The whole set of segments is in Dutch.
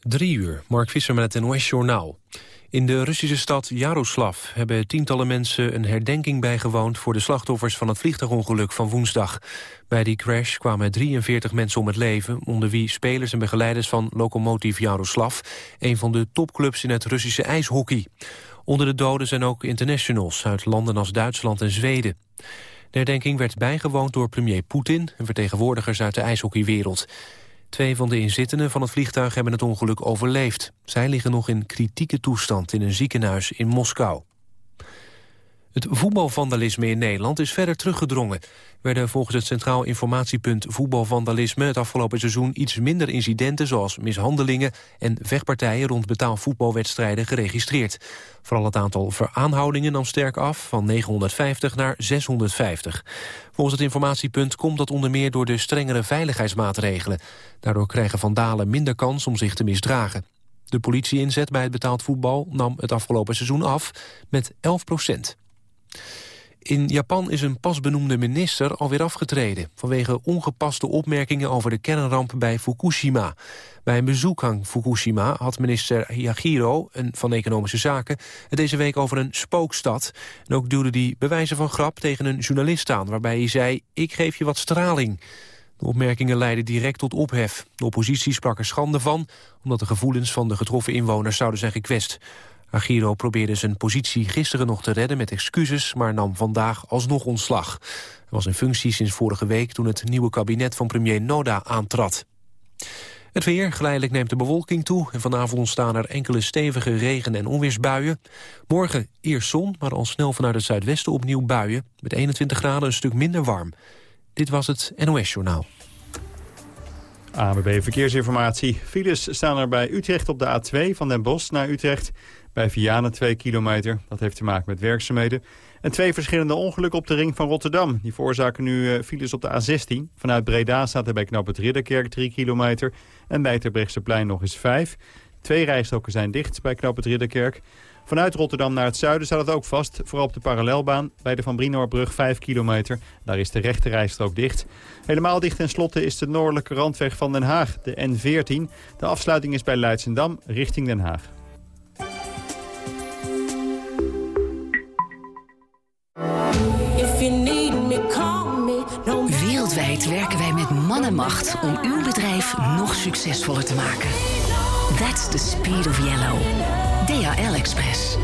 Drie uur, Mark Visser met het NOS-journaal. In de Russische stad Jaroslav hebben tientallen mensen een herdenking bijgewoond voor de slachtoffers van het vliegtuigongeluk van woensdag. Bij die crash kwamen 43 mensen om het leven, onder wie spelers en begeleiders van Lokomotiv Jaroslav, een van de topclubs in het Russische ijshockey. Onder de doden zijn ook internationals uit landen als Duitsland en Zweden. De herdenking werd bijgewoond door premier Poetin en vertegenwoordigers uit de ijshockeywereld. Twee van de inzittenden van het vliegtuig hebben het ongeluk overleefd. Zij liggen nog in kritieke toestand in een ziekenhuis in Moskou. Het voetbalvandalisme in Nederland is verder teruggedrongen. Werden volgens het Centraal Informatiepunt Voetbalvandalisme... het afgelopen seizoen iets minder incidenten... zoals mishandelingen en vechtpartijen rond betaalvoetbalwedstrijden geregistreerd. Vooral het aantal veraanhoudingen nam sterk af, van 950 naar 650. Volgens het informatiepunt komt dat onder meer door de strengere veiligheidsmaatregelen. Daardoor krijgen vandalen minder kans om zich te misdragen. De politieinzet bij het betaald voetbal nam het afgelopen seizoen af met 11 procent. In Japan is een pas benoemde minister alweer afgetreden... vanwege ongepaste opmerkingen over de kernramp bij Fukushima. Bij een bezoek aan Fukushima had minister Yagiro een van Economische Zaken... het deze week over een spookstad. En ook duwde hij bewijzen van grap tegen een journalist aan... waarbij hij zei, ik geef je wat straling. De opmerkingen leidden direct tot ophef. De oppositie sprak er schande van... omdat de gevoelens van de getroffen inwoners zouden zijn gekwetst. Agiro probeerde zijn positie gisteren nog te redden met excuses... maar nam vandaag alsnog ontslag. Hij was in functie sinds vorige week toen het nieuwe kabinet van premier Noda aantrad. Het weer, geleidelijk neemt de bewolking toe... en vanavond ontstaan er enkele stevige regen- en onweersbuien. Morgen eerst zon, maar al snel vanuit het zuidwesten opnieuw buien. Met 21 graden een stuk minder warm. Dit was het NOS Journaal. ABB Verkeersinformatie. Files staan er bij Utrecht op de A2 van Den Bosch naar Utrecht. Bij Vianen 2 kilometer. Dat heeft te maken met werkzaamheden. En twee verschillende ongelukken op de ring van Rotterdam. Die veroorzaken nu uh, files op de A16. Vanuit Breda staat er bij knap het Ridderkerk 3 kilometer. En bij Terbrechtseplein nog eens 5. Twee rijstroken zijn dicht bij knap het Ridderkerk. Vanuit Rotterdam naar het zuiden staat het ook vast. Vooral op de parallelbaan bij de Van Brinoorbrug 5 kilometer. Daar is de rechte rijstrook dicht. Helemaal dicht en slotte is de noordelijke randweg van Den Haag, de N14. De afsluiting is bij Leidsendam richting Den Haag. Wereldwijd werken wij met man en macht om uw bedrijf nog succesvoller te maken. That's the speed of yellow. DHL Express.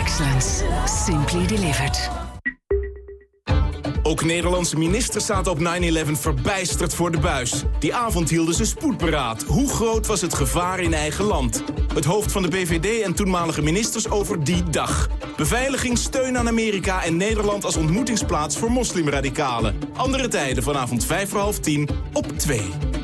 Excellence. Simply delivered. Ook Nederlandse ministers zaten op 9-11 verbijsterd voor de buis. Die avond hielden ze spoedberaad. Hoe groot was het gevaar in eigen land? Het hoofd van de BVD en toenmalige ministers over die dag. Beveiliging, steun aan Amerika en Nederland als ontmoetingsplaats voor moslimradicalen. Andere tijden vanavond 5 voor half 10 op 2.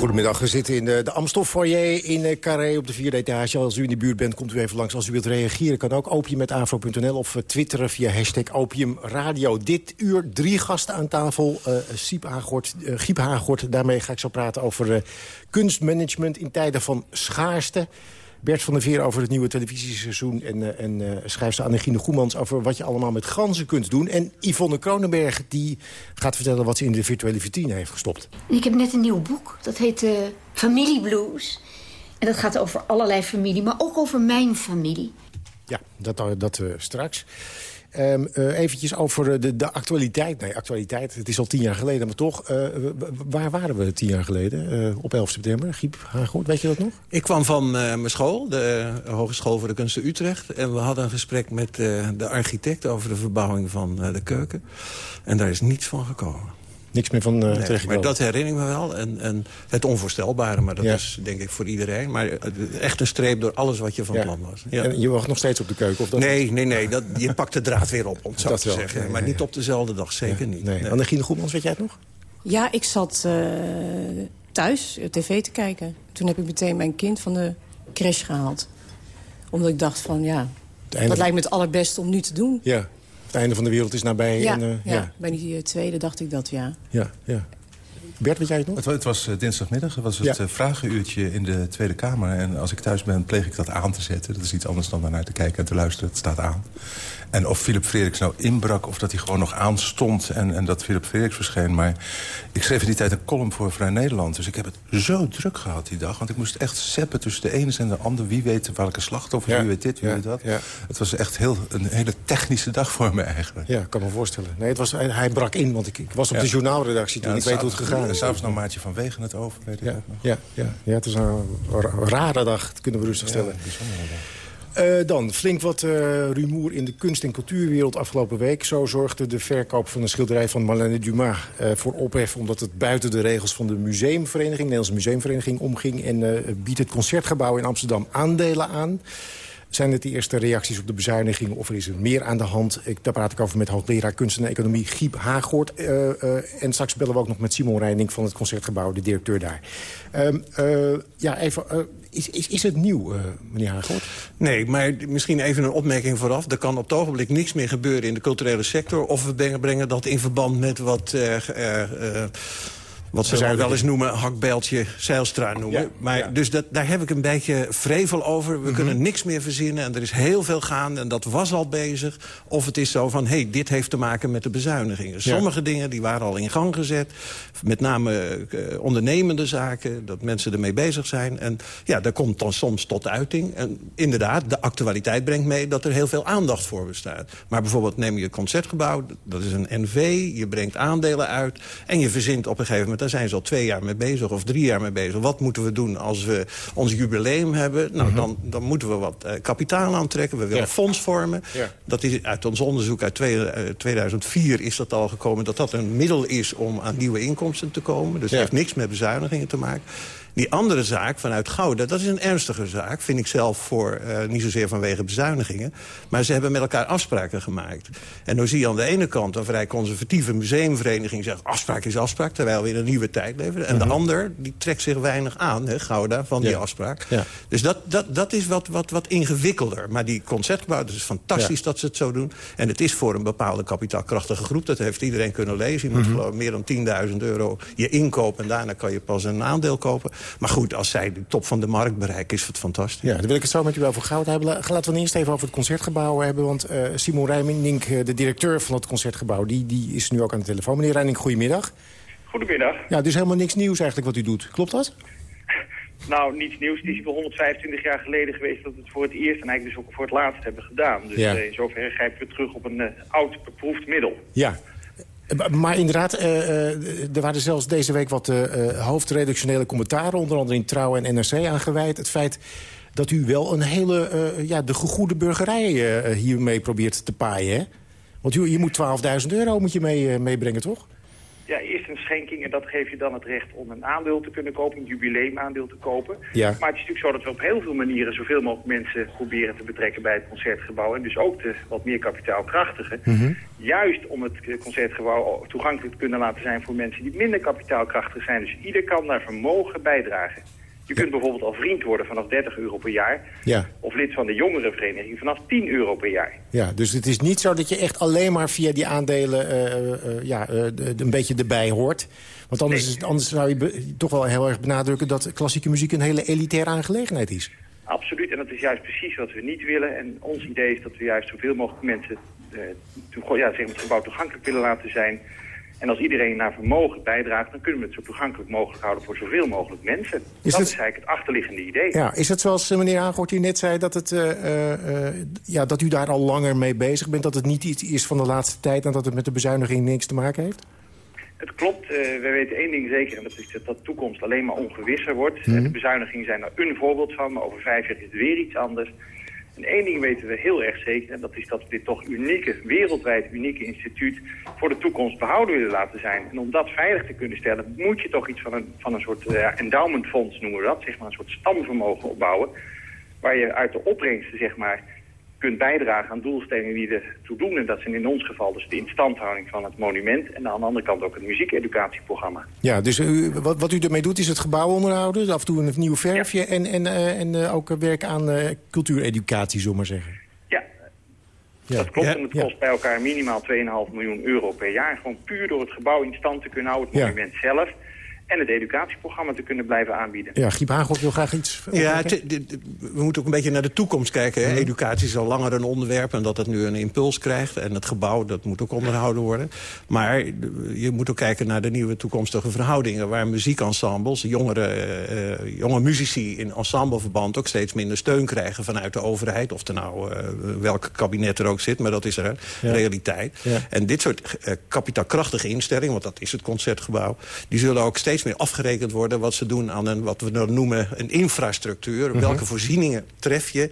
Goedemiddag, we zitten in de, de Amstel foyer in uh, Carré op de vierde etage. Als u in de buurt bent, komt u even langs. Als u wilt reageren, kan ook opium.afro.nl of uh, twitteren via hashtag opiumradio. Dit uur drie gasten aan tafel. Siep Hagort, Giep Hagort, daarmee ga ik zo praten over kunstmanagement in tijden van schaarste. Bert van der Veer over het nieuwe televisieseizoen... en, uh, en uh, schrijfster Annegine Goemans over wat je allemaal met ganzen kunt doen. En Yvonne Kronenberg die gaat vertellen wat ze in de virtuele vitrine heeft gestopt. Ik heb net een nieuw boek, dat heet uh, Familie Blues. En dat gaat over allerlei familie, maar ook over mijn familie. Ja, dat, dat straks. Um, eventjes over de, actualiteit. Nee, actualiteit, het is al tien jaar geleden, maar toch. Uh, waar waren we tien jaar geleden? Uh, op 11 september, Giep Hagoort, weet je dat nog? Ik kwam van mijn school, de Hogeschool voor de Kunsten Utrecht. En we hadden een gesprek met de architect over de verbouwing van de keuken. En daar is niets van gekomen niks meer van uh, nee, Maar dat herinner ik me wel. En, en het onvoorstelbare, maar dat is denk ik voor iedereen. Maar echt een streep door alles wat je van plan was. Ja. En je wacht nog steeds op de keuken? Of dat nee, nee, nee. Dat, je pakt de draad weer op, om het zo te zeggen. maar niet op dezelfde dag, zeker niet. Nee. nee. Annegine Goedmans, weet jij het nog? Ja, ik zat uh, thuis tv te kijken. Toen heb ik meteen mijn kind van de crash gehaald. Omdat ik dacht van, ja, dat lijkt me het allerbeste om nu te doen. Ja, het einde van de wereld is nabij. Ja, en, uh, ja. ja. bij die tweede dacht ik dat, ja. Ja, ja. Bert, weet jij het nog? Het, het was uh, dinsdagmiddag, het was het Ja. vragenuurtje in de Tweede Kamer. En als ik thuis ben, pleeg ik dat aan te zetten. Dat is iets anders dan naar te kijken en te luisteren. Het staat aan. En of Philip Frederiks nou inbrak of dat hij gewoon nog aanstond... en, en dat Philip Frederiks verscheen. Maar ik schreef in die tijd een column voor Vrij Nederland. Dus ik heb het zo druk gehad die dag. Want ik moest echt zeppen tussen de ene en de ander. Wie weet welke slachtoffer, Ja. wie weet dit, wie Ja. weet dat. Ja. Het was echt heel, een hele technische dag voor me eigenlijk. Ja, ik kan me voorstellen. Nee, het was, hij, brak in, want ik, ik was op de journaalredactie toen. Ik weet hoe het gegaan is. s'avonds nam Maatje van Wegen het over, weet ik Ja, nog. ja, ja, ja, het is een ra- rare dag, dat kunnen we rustig Ja, stellen. bijzondere Eh, dan, flink wat eh, rumoer in de kunst- en cultuurwereld afgelopen week. Zo zorgde de verkoop van een schilderij van Marlène Dumas eh, voor ophef... omdat het buiten de regels van de museumvereniging, Nederlandse Museumvereniging, omging... en biedt het Concertgebouw in Amsterdam aandelen aan. Zijn het de eerste reacties op de bezuinigingen of er is er meer aan de hand? Ik, daar praat ik over met hoogleraar kunst en economie Giep Haaghoort. En straks bellen we ook nog met Simon Reining van het Concertgebouw, de directeur daar. Ehm, eh, ja, even, is, is, is het nieuw, eh, meneer Haaghoort? Nee, maar misschien even een opmerking vooraf. Er kan op het ogenblik niks meer gebeuren in de culturele sector... of we brengen, dat in verband met wat... eh, wat ze Bezuiniging. wel eens noemen, hakbeltje Zeilstra noemen. Ja, maar, ja. Dus dat, daar heb ik een beetje vrevel over. We kunnen niks meer verzinnen en er is heel veel gaande... en dat was al bezig. Of het is zo van, hé, hey, dit heeft te maken met de bezuinigingen. Sommige dingen die waren al in gang gezet. Met name eh, ondernemende zaken, dat mensen ermee bezig zijn. En ja, dat komt dan soms tot uiting. En inderdaad, de actualiteit brengt mee dat er heel veel aandacht voor bestaat. Maar bijvoorbeeld neem je Concertgebouw, dat is een NV... je brengt aandelen uit en je verzint op een gegeven moment... daar zijn ze al twee jaar mee bezig of drie jaar mee bezig. Wat moeten we doen als we ons jubileum hebben? Nou, dan, dan moeten we wat eh, kapitaal aantrekken. We willen Ja. fonds vormen. Ja. Dat is uit ons onderzoek uit twee- eh, 2004 is dat al gekomen... dat dat een middel is om aan nieuwe inkomsten te komen. Dus het heeft niks met bezuinigingen te maken. Die andere zaak vanuit Gouda, dat is een ernstige zaak. Vind ik zelf voor, eh, niet zozeer vanwege bezuinigingen. Maar ze hebben met elkaar afspraken gemaakt. En dan zie je aan de ene kant een vrij conservatieve museumvereniging... zegt afspraak is afspraak, terwijl we in een nieuwe tijd leven. En de ander, die trekt zich weinig aan, hè, Gouda, van die afspraak. Ja. Dus dat, dat, dat is wat, wat, wat ingewikkelder. Maar die concertgebouw, het is fantastisch Ja. dat ze het zo doen. En het is voor een bepaalde kapitaalkrachtige groep. Dat heeft iedereen kunnen lezen. Je moet Mhm. geloof meer dan 10.000 euro je inkopen. En daarna kan je pas een aandeel kopen. Maar goed, als zij de top van de markt bereiken, is het fantastisch. Ja, dan wil ik het zo met u over goud hebben. La- Laten we het eerst even over het Concertgebouw hebben. Want eh, Simon Rijmink, eh, de directeur van het Concertgebouw... Die, die is nu ook aan de telefoon. Meneer Rijmink, goedemiddag. Goedemiddag. Ja, dus helemaal niks nieuws eigenlijk wat u doet. Klopt dat? Nou, niets nieuws. Het is wel 125 jaar geleden geweest dat we het voor het eerst en eigenlijk dus ook voor het laatst hebben gedaan. Dus Ja. eh, in zoverre grijpen we terug op een eh, oud beproefd middel. Ja. Maar inderdaad, eh, eh, er waren zelfs deze week wat eh, hoofdredactionele commentaren... onder andere in Trouw en NRC aangeweid. Het feit dat u wel een hele, ja, de gegoede burgerij hiermee probeert te paaien, hè? Want u, je moet 12.000 euro moet je mee, meebrengen, toch? Ja, eerst een schenking en dat geeft je dan het recht om een aandeel te kunnen kopen, een jubileumaandeel te kopen. Ja. Maar het is natuurlijk zo dat we op heel veel manieren zoveel mogelijk mensen proberen te betrekken bij het concertgebouw. En dus ook de wat meer kapitaalkrachtigen. Mhm. Juist om het eh, concertgebouw toegankelijk te kunnen laten zijn voor mensen die minder kapitaalkrachtig zijn. Dus ieder kan naar vermogen bijdragen. Je kunt bijvoorbeeld al vriend worden vanaf 30 euro per jaar. Ja. Of lid van de jongerenvereniging vanaf 10 euro per jaar. Ja, dus het is niet zo dat je echt alleen maar via die aandelen eh, eh, ja, eh, de- een beetje erbij hoort. Want anders, is anders zou je toch wel heel erg benadrukken... dat klassieke muziek een hele elitaire aangelegenheid is. Absoluut, en dat is juist precies wat we niet willen. En ons idee is dat we juist zoveel mogelijk mensen ja, zeg maar het gebouw toegankelijk willen laten zijn. En als iedereen naar vermogen bijdraagt, dan kunnen we het zo toegankelijk mogelijk houden voor zoveel mogelijk mensen. dat het- is eigenlijk het achterliggende idee. Ja, is het zoals eh, meneer Aangort hier net zei... Dat, het, eh, eh, ja, dat u daar al langer mee bezig bent? Dat het niet iets is van de laatste tijd... en dat het met de bezuiniging niks te maken heeft? Het klopt, eh, we weten één ding zeker, en dat is dat de toekomst alleen maar ongewisser wordt. Mhm. De bezuinigingen zijn er een voorbeeld van, maar over vijf jaar is het weer iets anders. En één ding weten we heel erg zeker, en dat is dat we dit toch unieke, wereldwijd unieke instituut voor de toekomst behouden willen laten zijn. En om dat veilig te kunnen stellen, moet je toch iets van een, van een soort eh, endowmentfonds noemen we dat, zeg maar een soort stamvermogen opbouwen. Waar je uit de opbrengsten, zeg maar, kunt bijdragen aan doelstellingen die ertoe doen. En dat zijn in ons geval dus de instandhouding van het monument. En aan de andere kant ook het muziekeducatieprogramma. Ja, dus u, wat, wat u ermee doet is het gebouw onderhouden. Dus af en toe een nieuw verfje. En, en, uh, en uh, ook werk aan uh, cultuureducatie, zullen we maar zeggen. Ja, ja. dat klopt. En het kost bij elkaar minimaal 2,5 miljoen euro per jaar. Gewoon puur door het gebouw in stand te kunnen houden. Het monument zelf en het educatieprogramma te kunnen blijven aanbieden. Ja, Giep Hagel wil graag iets... Ja, we moeten ook een beetje naar de toekomst kijken. Mhm. Educatie is al langer een onderwerp en dat het nu een impuls krijgt. En het gebouw, dat moet ook onderhouden worden. Maar je moet ook kijken naar de nieuwe toekomstige verhoudingen... waar muziekensembles, jongere, uh, jonge muzici in ensembleverband... ook steeds minder steun krijgen vanuit de overheid. Of er nou uh, welk kabinet er ook zit, maar dat is er ja. realiteit. Ja. En dit soort uh, kapitaalkrachtige instellingen, want dat is het Concertgebouw... die zullen ook steeds meer afgerekend worden... wat ze doen aan een, wat we dan noemen, een infrastructuur. Mhm. Welke voorzieningen tref je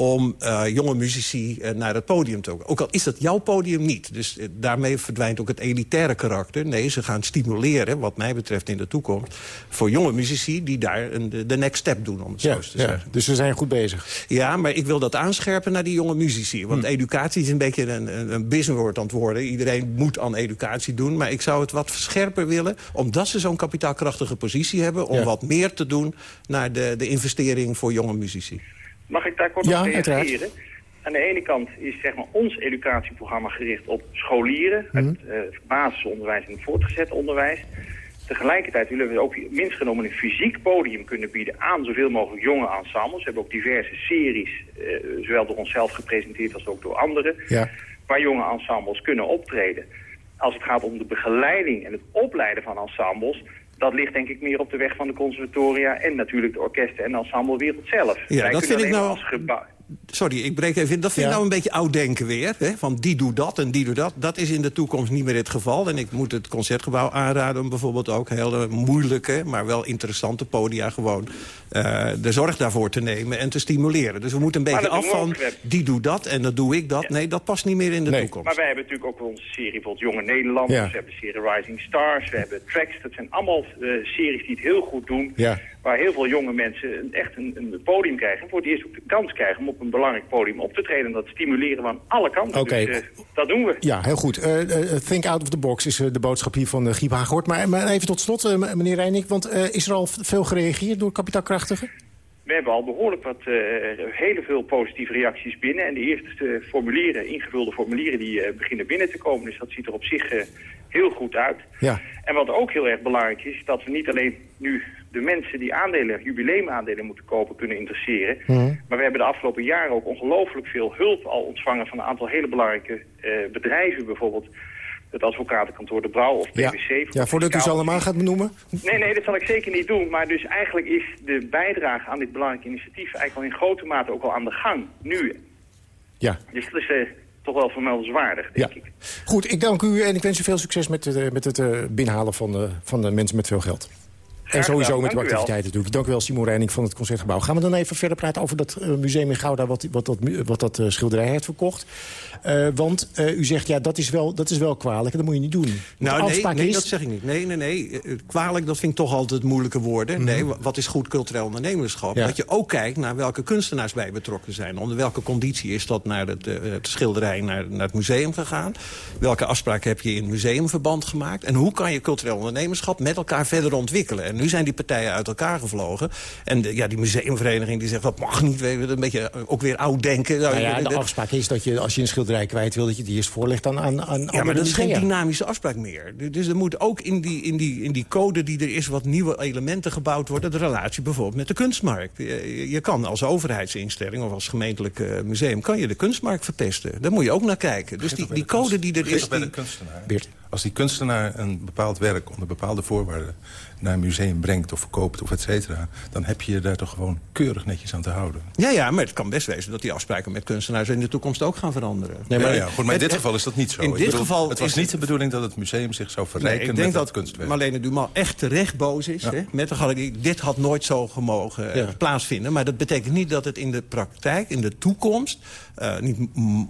om uh, jonge muzici uh, naar het podium te komen. Ook al is dat jouw podium niet. Dus uh, daarmee verdwijnt ook het elitaire karakter. Nee, ze gaan stimuleren, wat mij betreft in de toekomst... voor jonge muzici die daar een, de, de next step doen, om het ja, zo te ja. zeggen. Dus we zijn goed bezig. Ja, maar ik wil dat aanscherpen naar die jonge muzici. Want hmm. educatie is een beetje een, een, een businesswoord aan het worden. Iedereen moet aan educatie doen. Maar ik zou het wat scherper willen, omdat ze zo'n kapitaalkrachtige positie hebben... om ja. wat meer te doen naar de, de investering voor jonge muzici. Mag ik daar kort ja, op reageren? Aan de ene kant is zeg maar, ons educatieprogramma gericht op scholieren... Mm -hmm. het uh, basisonderwijs en het voortgezet onderwijs. Tegelijkertijd willen we ook minst genomen een fysiek podium kunnen bieden... aan zoveel mogelijk jonge ensembles. We hebben ook diverse series, uh, zowel door onszelf gepresenteerd als ook door anderen... Ja. waar jonge ensembles kunnen optreden. Als het gaat om de begeleiding en het opleiden van ensembles dat ligt denk ik meer op de weg van de conservatoria... en natuurlijk de orkesten en de ensemblewereld zelf. Ja, Wij dat vind ik nou... Als. Sorry, ik breek even in. Dat vind ik ja. nou een beetje oud denken weer. Hè? Van die doet dat en die doet dat. Dat is in de toekomst niet meer het geval. En ik moet het Concertgebouw aanraden om bijvoorbeeld ook... hele moeilijke, maar wel interessante podia gewoon... Uh, de zorg daarvoor te nemen en te stimuleren. Dus we moeten een beetje af van... die doet dat en dat doe ik dat. Ja. Nee, dat past niet meer in de nee. toekomst. Maar wij hebben natuurlijk ook onze serie bijvoorbeeld Jonge Nederlanders. Ja. We hebben de serie Rising Stars. We hebben Tracks. Dat zijn allemaal uh, series die het heel goed doen. Ja waar heel veel jonge mensen echt een, een, podium krijgen... en voor het eerst ook de kans krijgen om op een belangrijk podium op te treden. En dat stimuleren we aan alle kanten. Okay. Dus uh, dat doen we. Ja, heel goed. Uh, uh, think out of the box is de boodschap hier van Giep Haaghoort. Maar, maar, even tot slot, meneer Reinik, want is er al veel gereageerd door kapitaalkrachtigen? We hebben al behoorlijk wat hele veel positieve reacties binnen. En de eerste formulieren, ingevulde formulieren, die beginnen binnen te komen. Dus dat ziet er op zich heel goed uit. Ja. En wat ook heel erg belangrijk is, dat we niet alleen nu de mensen die aandelen, jubileumaandelen moeten kopen, kunnen interesseren. Mhm. Maar we hebben de afgelopen jaren ook ongelooflijk veel hulp al ontvangen van een aantal hele belangrijke uh, bedrijven. Bijvoorbeeld het advocatenkantoor De Brouw of PwC. Ja, ja voordat u ze allemaal gaat benoemen? Nee, nee, dat zal ik zeker niet doen. Maar dus eigenlijk is de bijdrage aan dit belangrijke initiatief eigenlijk al in grote mate ook al aan de gang, nu. Ja. Dus dat is... Uh, toch wel vermeldenswaardig, denk ja. ik. Goed, ik dank u en ik wens u veel succes met, uh, met het uh, binnenhalen van, uh, van de mensen met veel geld. En sowieso met uw activiteiten natuurlijk. Dank u wel, Simon Reining van het Concertgebouw. Gaan we dan even verder praten over dat uh, museum in Gouda... wat, wat dat, wat dat uh, schilderij heeft verkocht. Uh, want u zegt, ja, dat is, wel, dat is wel kwalijk en dat moet je niet doen. Nou, nee, nee is... dat zeg ik niet. Nee, nee, nee. kwalijk, dat vind ik toch altijd moeilijke woorden. Mm -hmm. Nee, wat is goed cultureel ondernemerschap? Ja. Dat je ook kijkt naar welke kunstenaars bij betrokken zijn. Onder welke conditie is dat naar het, het schilderij, naar, naar het museum gegaan? Welke afspraken heb je in museumverband gemaakt? En hoe kan je cultureel ondernemerschap met elkaar verder ontwikkelen? En nu zijn die partijen uit elkaar gevlogen. En de, ja, die museumvereniging die zegt, dat mag niet. Een beetje ook weer oud denken. Nou, ja, de afspraak is dat je, als je een schilderij kwijt wil... dat je die eerst voorlegt aan, aan, aan Ja, maar dat is geen dynamische afspraak meer. Dus er moet ook in die, in, die, in die code die er is... wat nieuwe elementen gebouwd worden. De relatie bijvoorbeeld met de kunstmarkt. Je, je kan als overheidsinstelling of als gemeentelijk uh, museum... kan je de kunstmarkt verpesten. Daar moet je ook naar kijken. Dus die, die code die er is... bij de kunstenaar. Als die kunstenaar een bepaald werk onder bepaalde voorwaarden naar een museum brengt of verkoopt of et cetera... dan heb je je daar toch gewoon keurig netjes aan te houden. Ja, ja, maar het kan best wezen dat die afspraken met kunstenaars... in de toekomst ook gaan veranderen. Nee, maar, ja, ja, goed, maar in dit geval is dat niet zo. In dit bedoel, geval het was niet de bedoeling dat het museum zich zou verrijken nee, ik denk met dat, dat kunstwerk. Marlene Dumas echt terecht boos is. Ja. Hè, met de galerie. Dit had nooit zo gemogen ja. plaatsvinden. Maar dat betekent niet dat het in de praktijk, in de toekomst... Uh, niet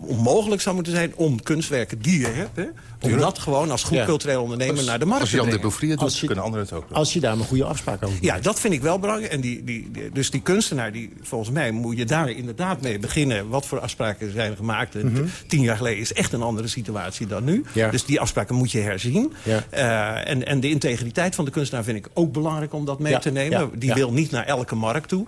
onmogelijk zou moeten zijn om kunstwerken die je hebt... Hè, om dat gewoon als goed cultureel ondernemer als, naar de markt als te brengen. Als Jan de doet, je, kunnen anderen het ook doen. Als je daar een goede afspraak over Ja, dat vind ik wel belangrijk. En die, die, dus die kunstenaar, die, volgens mij moet je daar inderdaad mee beginnen. Wat voor afspraken zijn gemaakt. Mm Tien jaar geleden is echt een andere situatie dan nu. Dus die afspraken moet je herzien. Uh, en, en de integriteit van de kunstenaar vind ik ook belangrijk om dat mee te nemen. Die wil niet naar elke markt toe.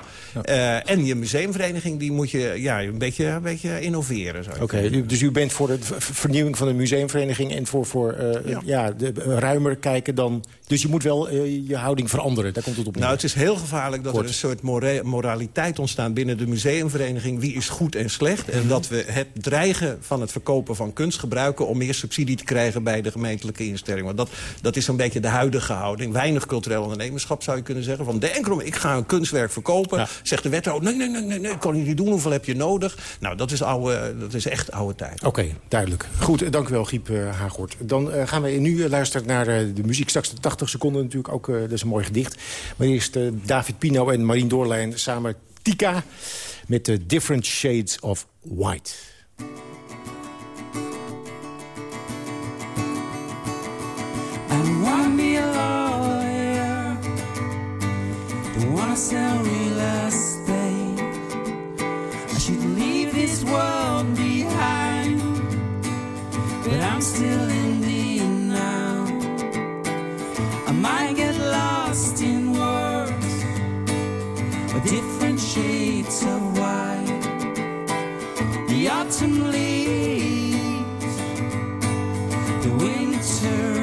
Uh, en je museumvereniging die moet je ja, een, beetje, een beetje innoveren. Oké, dus u bent voor de vernieuwing van de museumvereniging... en voor, voor uh, ja. de, ruimer kijken dan... Dus je moet wel je houding veranderen, daar komt het op neer. Nou, het is heel gevaarlijk dat er een soort moraliteit ontstaat... binnen de museumvereniging, wie is goed en slecht. En dat we het dreigen van het verkopen van kunst gebruiken... om meer subsidie te krijgen bij de gemeentelijke instelling. Want dat, dat is een beetje de huidige houding. Weinig cultureel ondernemerschap zou je kunnen zeggen. Van denk erom, ik ga een kunstwerk verkopen. Zegt de wethouder, nee, nee, nee, nee, nee, kan je niet doen. Hoeveel heb je nodig? Nou, dat is, oude, dat is echt oude tijd. Oké, duidelijk. Goed, dank u wel, Giep uh, Dan uh, gaan we nu luisteren naar uh, de muziek. Straks de 80 seconden natuurlijk ook. dat is een mooi gedicht. Maar eerst David Pino en Marien Doorlijn samen Tika... met de Different Shades of White. I wanna be a lawyer. Wanna sell real estate. I should leave this world still in the now. I might get lost in words, or different shades of white. The autumn leaves, the winter.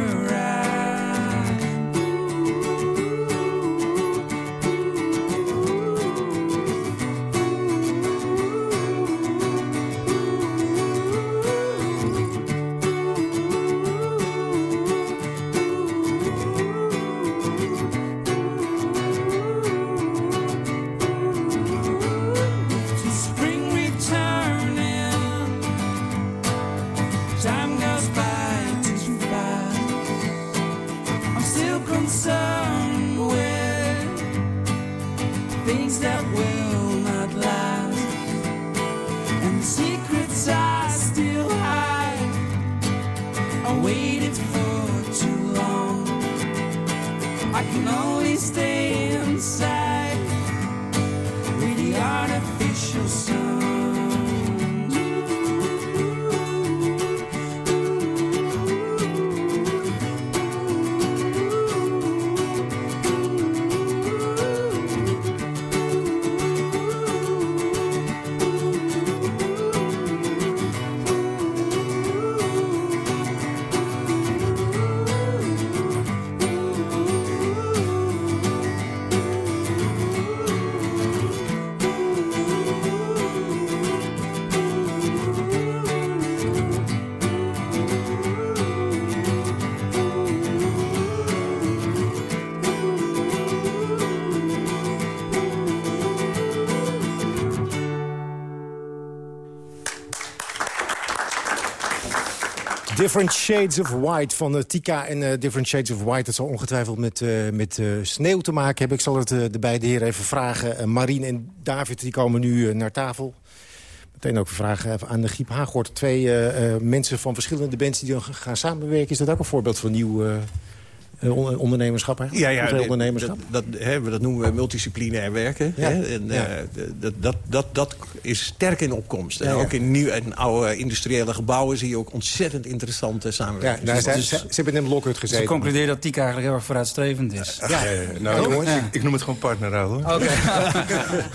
So. Different Shades of White van uh, Tika en uh, Different Shades of White. Dat zal ongetwijfeld met, uh, met sneeuw te maken hebben. Ik zal het de beide heren even vragen. Marien en David die komen nu naar tafel. Meteen ook vragen aan de Giep Haaghoort. Twee mensen van verschillende bands die gaan samenwerken. Is dat ook een voorbeeld van nieuw ondernemerschap eigenlijk? Ja, ja ondernemerschap? Dat, dat, hè, dat noemen we multidisciplinair werken. Hè? En, ja. uh, dat, dat, dat, dat is sterk in opkomst. En ook in, nieuw, en oude industriële gebouwen zie je ook ontzettend interessante samenwerking. Ja, nou, dus, ze, ze, ze, hebben in een Lockhart gezeten. Ze concluderen dat TIC eigenlijk heel erg vooruitstrevend is. Ja. Nou, jongens, ik, ik, noem het gewoon partner hoor. Oké.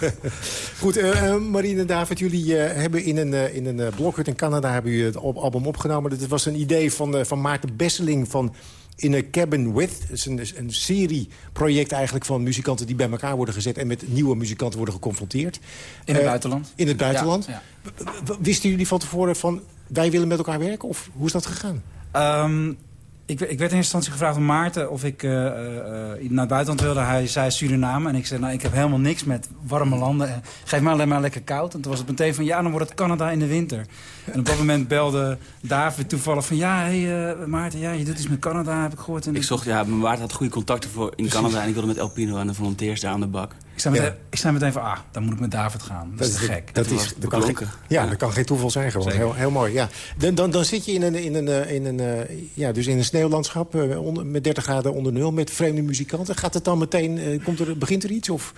Goed, uh, Marine en David, jullie hebben in een, in een Blockhut in Canada hebben jullie het album opgenomen. Dit was een idee van, van Maarten Besseling van in a Cabin With. Dat is een, een serieproject eigenlijk van muzikanten die bij elkaar worden gezet... en met nieuwe muzikanten worden geconfronteerd. In het uh, buitenland? In het buitenland. Ja, ja. Wisten jullie van tevoren van wij willen met elkaar werken? Of hoe is dat gegaan? Um, ik, ik, werd in eerste instantie gevraagd door Maarten of ik uh, uh, naar het buitenland wilde. Hij zei Suriname. En ik zei, nou, ik heb helemaal niks met warme landen. Geef me alleen maar lekker koud. En toen was het meteen van, ja, dan wordt het Canada in de winter. En op dat moment belde David toevallig van... ja, hey, uh, Maarten, ja, je doet iets met Canada, heb ik gehoord. En ik zocht, ja, Maarten had goede contacten voor in Canada... en ik wilde met El Pino en de volonteers daar aan de bak. Ik sta meteen, ik sta meteen van, ah, dan moet ik met David gaan. Dat, is te gek. Dat, is, dat kan geen, ja, dat kan geen toeval zijn gewoon. Heel, heel mooi, ja. Dan, dan, dan zit je in een, in een, eh, in een, eh, ja, dus in een sneeuwlandschap uh, onder, met 30 graden onder nul... met vreemde muzikanten. Gaat het dan meteen, uh, komt er, begint er iets? Of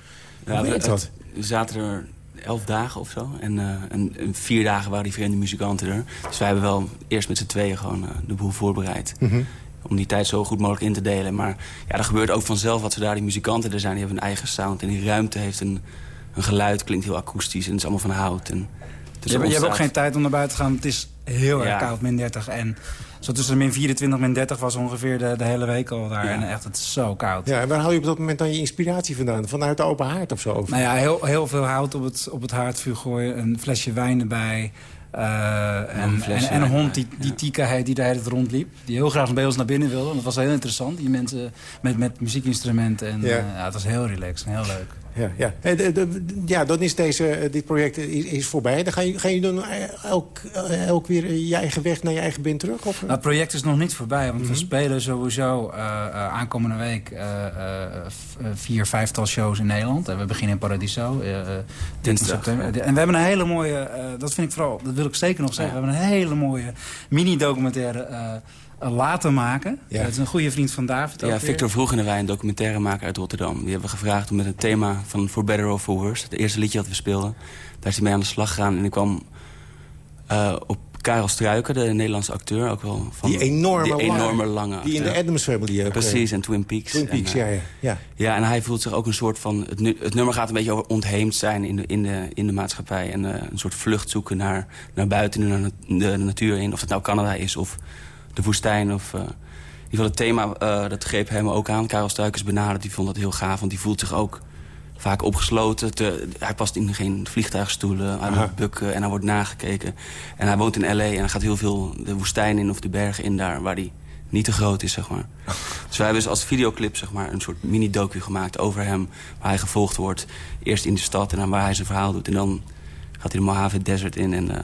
ja, hoe dat? zaten er elf dagen of zo. En, en, en, vier dagen waren die vreemde muzikanten er. Dus wij hebben wel eerst met z'n tweeën gewoon de boel voorbereid. Mm -hmm om die tijd zo goed mogelijk in te delen. Maar ja, er gebeurt ook vanzelf wat zodra die muzikanten er zijn. Die hebben een eigen sound en die ruimte heeft een, een geluid, klinkt heel akoestisch en het is allemaal van hout. En je, hebt, je hebt ook geen tijd om naar buiten te gaan. Het is heel erg koud, min 30. En zo tussen min 24 en min 30 was ongeveer de, de hele week al daar. En echt, het is zo koud. Ja, en waar haal je op dat moment dan je inspiratie vandaan? Vanuit de open haard of zo? Nou ja, heel, heel veel hout op het, op het haardvuur gooien. Een flesje wijn erbij. Uh, en, en, en, een hond die, die Tika heet, die daar het rondliep. Die heel graag bij ons naar binnen wilde. Dat was heel interessant. Die mensen met, met muziekinstrumenten. En, ja. Uh, ja, het was heel relaxed en heel leuk ja, ja. Eh, ja, dan is deze, eh, dit project is, is voorbij. Dan ga je, ga je dan elk, eh, elk weer je eigen weg naar je eigen bin terug? Of? Nou, het project is nog niet voorbij. Want we mhm. spelen sowieso uh, aankomende week uh, vier, vijftal shows in Nederland. En we beginnen in Paradiso. Dinsdag. september. En we hebben een hele mooie, dat vind ik vooral, dat wil ik zeker nog zeggen. We hebben een hele mooie mini-documentaire laten maken. Ja. Dat is een goede vriend van David. Ja, Victor Vroegende wij een documentaire maken uit Rotterdam. Die hebben we gevraagd om met het thema van For Better or For Worse... het eerste liedje dat we speelden, daar is hij mee aan de slag gegaan. En ik kwam uh, op Karel Struiken, de Nederlandse acteur. Ook wel van die enorme, die enorme lange, Die in de Adams Family ook. Precies, en Twin Peaks. Twin Peaks, en, ja, ja, ja. Ja, en hij voelt zich ook een soort van... Het, het nummer gaat een beetje over ontheemd zijn in de, in de, in de maatschappij. En uh, een soort vlucht zoeken naar, naar buiten, naar de, de natuur in. Of het nou Canada is of de woestijn. Of, uh, in ieder geval het thema, uh, dat greep hem ook aan. Karel Stuikers benaderd, die vond dat heel gaaf. Want die voelt zich ook vaak opgesloten. Te, hij past in geen vliegtuigstoelen. Hij moet bukken en hij wordt nagekeken. En hij woont in L.A. en hij gaat heel veel de woestijn in of de bergen in daar... waar hij niet te groot is, zeg maar. dus wij hebben dus als videoclip zeg maar, een soort mini-docu gemaakt over hem... waar hij gevolgd wordt. Eerst in de stad en dan waar hij zijn verhaal doet. En dan gaat hij de Mojave Desert in en... Uh,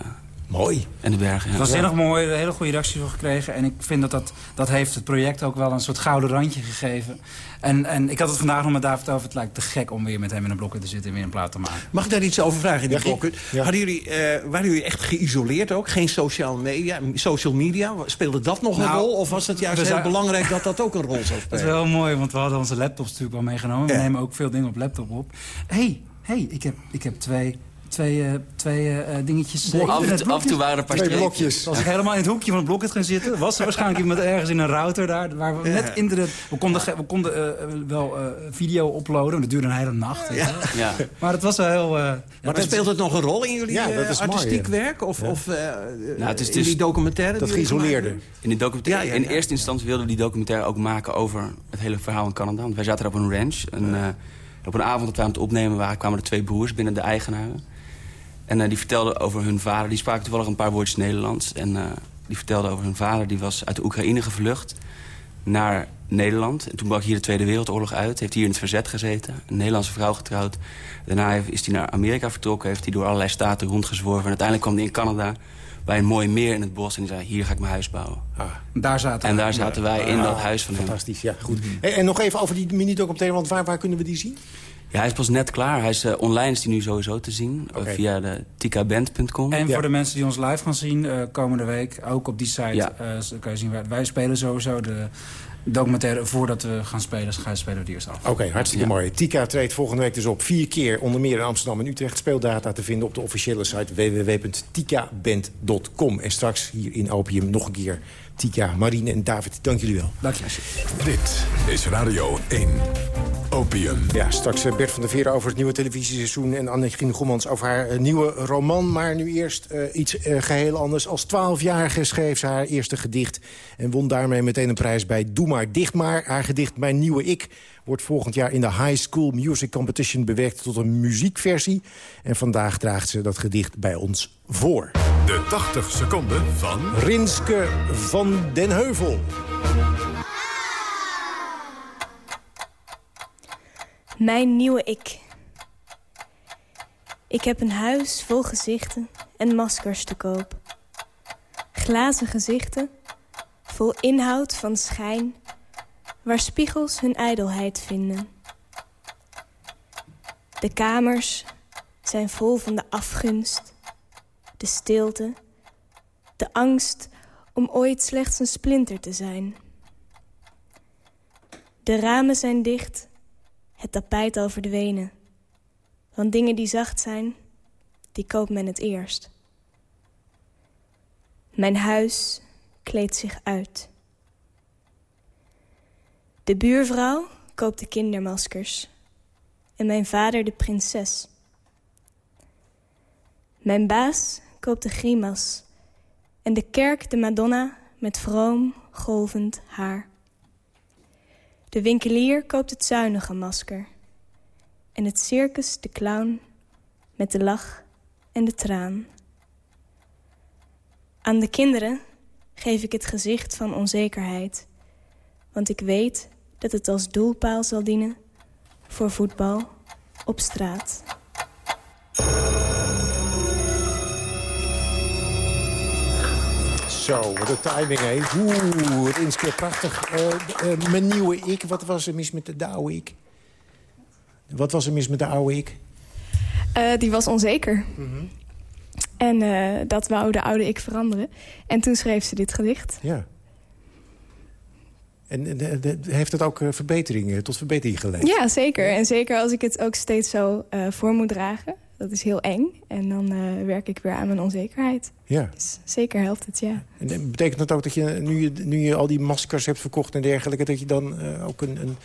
Mooi. En de bergen, Het was heel mooi, een hele goede reactie voor gekregen. En ik vind dat, dat dat heeft het project ook wel een soort gouden randje gegeven. En, en ik had het vandaag nog met David over. Het lijkt te gek om weer met hem in een blokken te zitten en weer een plaat te maken. Mag ik daar iets over vragen in die blokken? Hadden jullie, uh, waren jullie echt geïsoleerd ook? Geen social media? Social media? Speelde dat nog een nou, rol? Of was het juist heel belangrijk dat dat ook een rol zou spelen? Dat is wel mooi, want we hadden onze laptops natuurlijk wel meegenomen. We nemen ook veel dingen op laptop op. Hé, hey, hey, ik, heb, ik heb twee twee, uh, twee uh, dingetjes. Uh, af, af, en toe waren er een paar blokjes. Als ik helemaal in het hoekje van het blokje gaan zitten... was er waarschijnlijk iemand ergens in een router daar... waar we net internet... We konden, we konden wel video uploaden. Dat duurde een hele nacht. Ja. ja. Maar het was wel heel... maar dan speelt het nog een rol in jullie artistiek werk? Of, of nou, het is, in die documentaire? Dat geïsoleerde. In, die documentaire, in eerste instantie wilden we die documentaire ook maken... over het hele verhaal in Canada. Want wij zaten er op een ranch. En, op een avond dat wij aan het opnemen waren... kwamen er twee broers binnen de eigenaren. En uh, die vertelden over hun vader. Die spraken toevallig een paar woordjes Nederlands. En uh, die vertelde over hun vader. Die was uit de Oekraïne gevlucht naar Nederland. En toen brak hier de Tweede Wereldoorlog uit. Heeft hier in het verzet gezeten. Een Nederlandse vrouw getrouwd. Daarna is hij naar Amerika vertrokken. Heeft hij door allerlei staten rondgezworven. En uiteindelijk kwam hij in Canada bij een mooi meer in het bos. En die zei, hier ga ik mijn huis bouwen. Ah, daar zaten en daar zaten wij in dat huis van Fantastisch, ja. Goed. en nog even over die mini-documentaire, want waar, waar kunnen we die zien? Ja, hij is pas net klaar. Hij is, uh, online is hij nu sowieso te zien. Uh, via de tikaband.com. En voor de mensen die ons live gaan zien uh, komende week... ook op die site ja. kan je zien... Wij, wij spelen sowieso de documentaire voordat we gaan spelen. Ga je spelen we die eerst af. Oké, hartstikke mooi. Tika treedt volgende week dus op vier keer... onder meer in Amsterdam en Utrecht. Speeldata te vinden op de officiële site www.tikaband.com. En straks hier in Opium nog een keer Tika, Marine en David. Dank jullie wel. Dank je. Dit is Radio 1. Opium. Ja, straks eh, Bert van der Veer over het nieuwe televisieseizoen... en Annegien Gommans over haar eh, nieuwe roman. Maar nu eerst uh, iets uh, geheel anders. Als twaalfjarige schreef ze haar eerste gedicht... en won daarmee meteen een prijs bij Doe maar, dicht maar. Haar gedicht Mijn Nieuwe Ik wordt volgend jaar in de High School Music Competition... bewerkt tot een muziekversie. En vandaag draagt ze dat gedicht bij ons voor. De 80 seconden van... Rinske van den Heuvel. Mijn nieuwe ik. Ik heb een huis vol gezichten en maskers te koop. Glazen gezichten, vol inhoud van schijn... waar spiegels hun ijdelheid vinden. De kamers zijn vol van de afgunst, de stilte, de angst om ooit slechts een splinter te zijn. De ramen zijn dicht, het tapijt al verdwenen. Want dingen die zacht zijn, die koopt men het eerst. Mijn huis kleedt zich uit. De buurvrouw koopt de kindermaskers en mijn vader de prinses. Mijn baas koopt de grimas en de kerk de Madonna met vroom golvend haar. De winkelier koopt het zuinige masker en het circus de clown met de lach en de traan. Aan de kinderen geef ik het gezicht van onzekerheid, want ik weet dat het als doelpaal zal dienen voor voetbal op straat. Zo, wat een timing, hè. Oeh, het is keer prachtig. Uh, uh, mijn nieuwe ik, wat was er mis met de, de oude ik? Wat was er mis met de oude ik? Uh, die was onzeker. Mm -hmm. En dat wou de oude ik veranderen. En toen schreef ze dit gedicht. Ja. En heeft het ook verbeteringen, tot verbetering geleid? Ja, zeker. En zeker als ik het ook steeds zo voor moet dragen. Dat is heel eng. En dan uh, werk ik weer aan mijn onzekerheid. Ja. Dus zeker helpt het, ja. En betekent dat ook dat je nu, je, nu je al die maskers hebt verkocht en dergelijke... dat je dan uh, ook een, een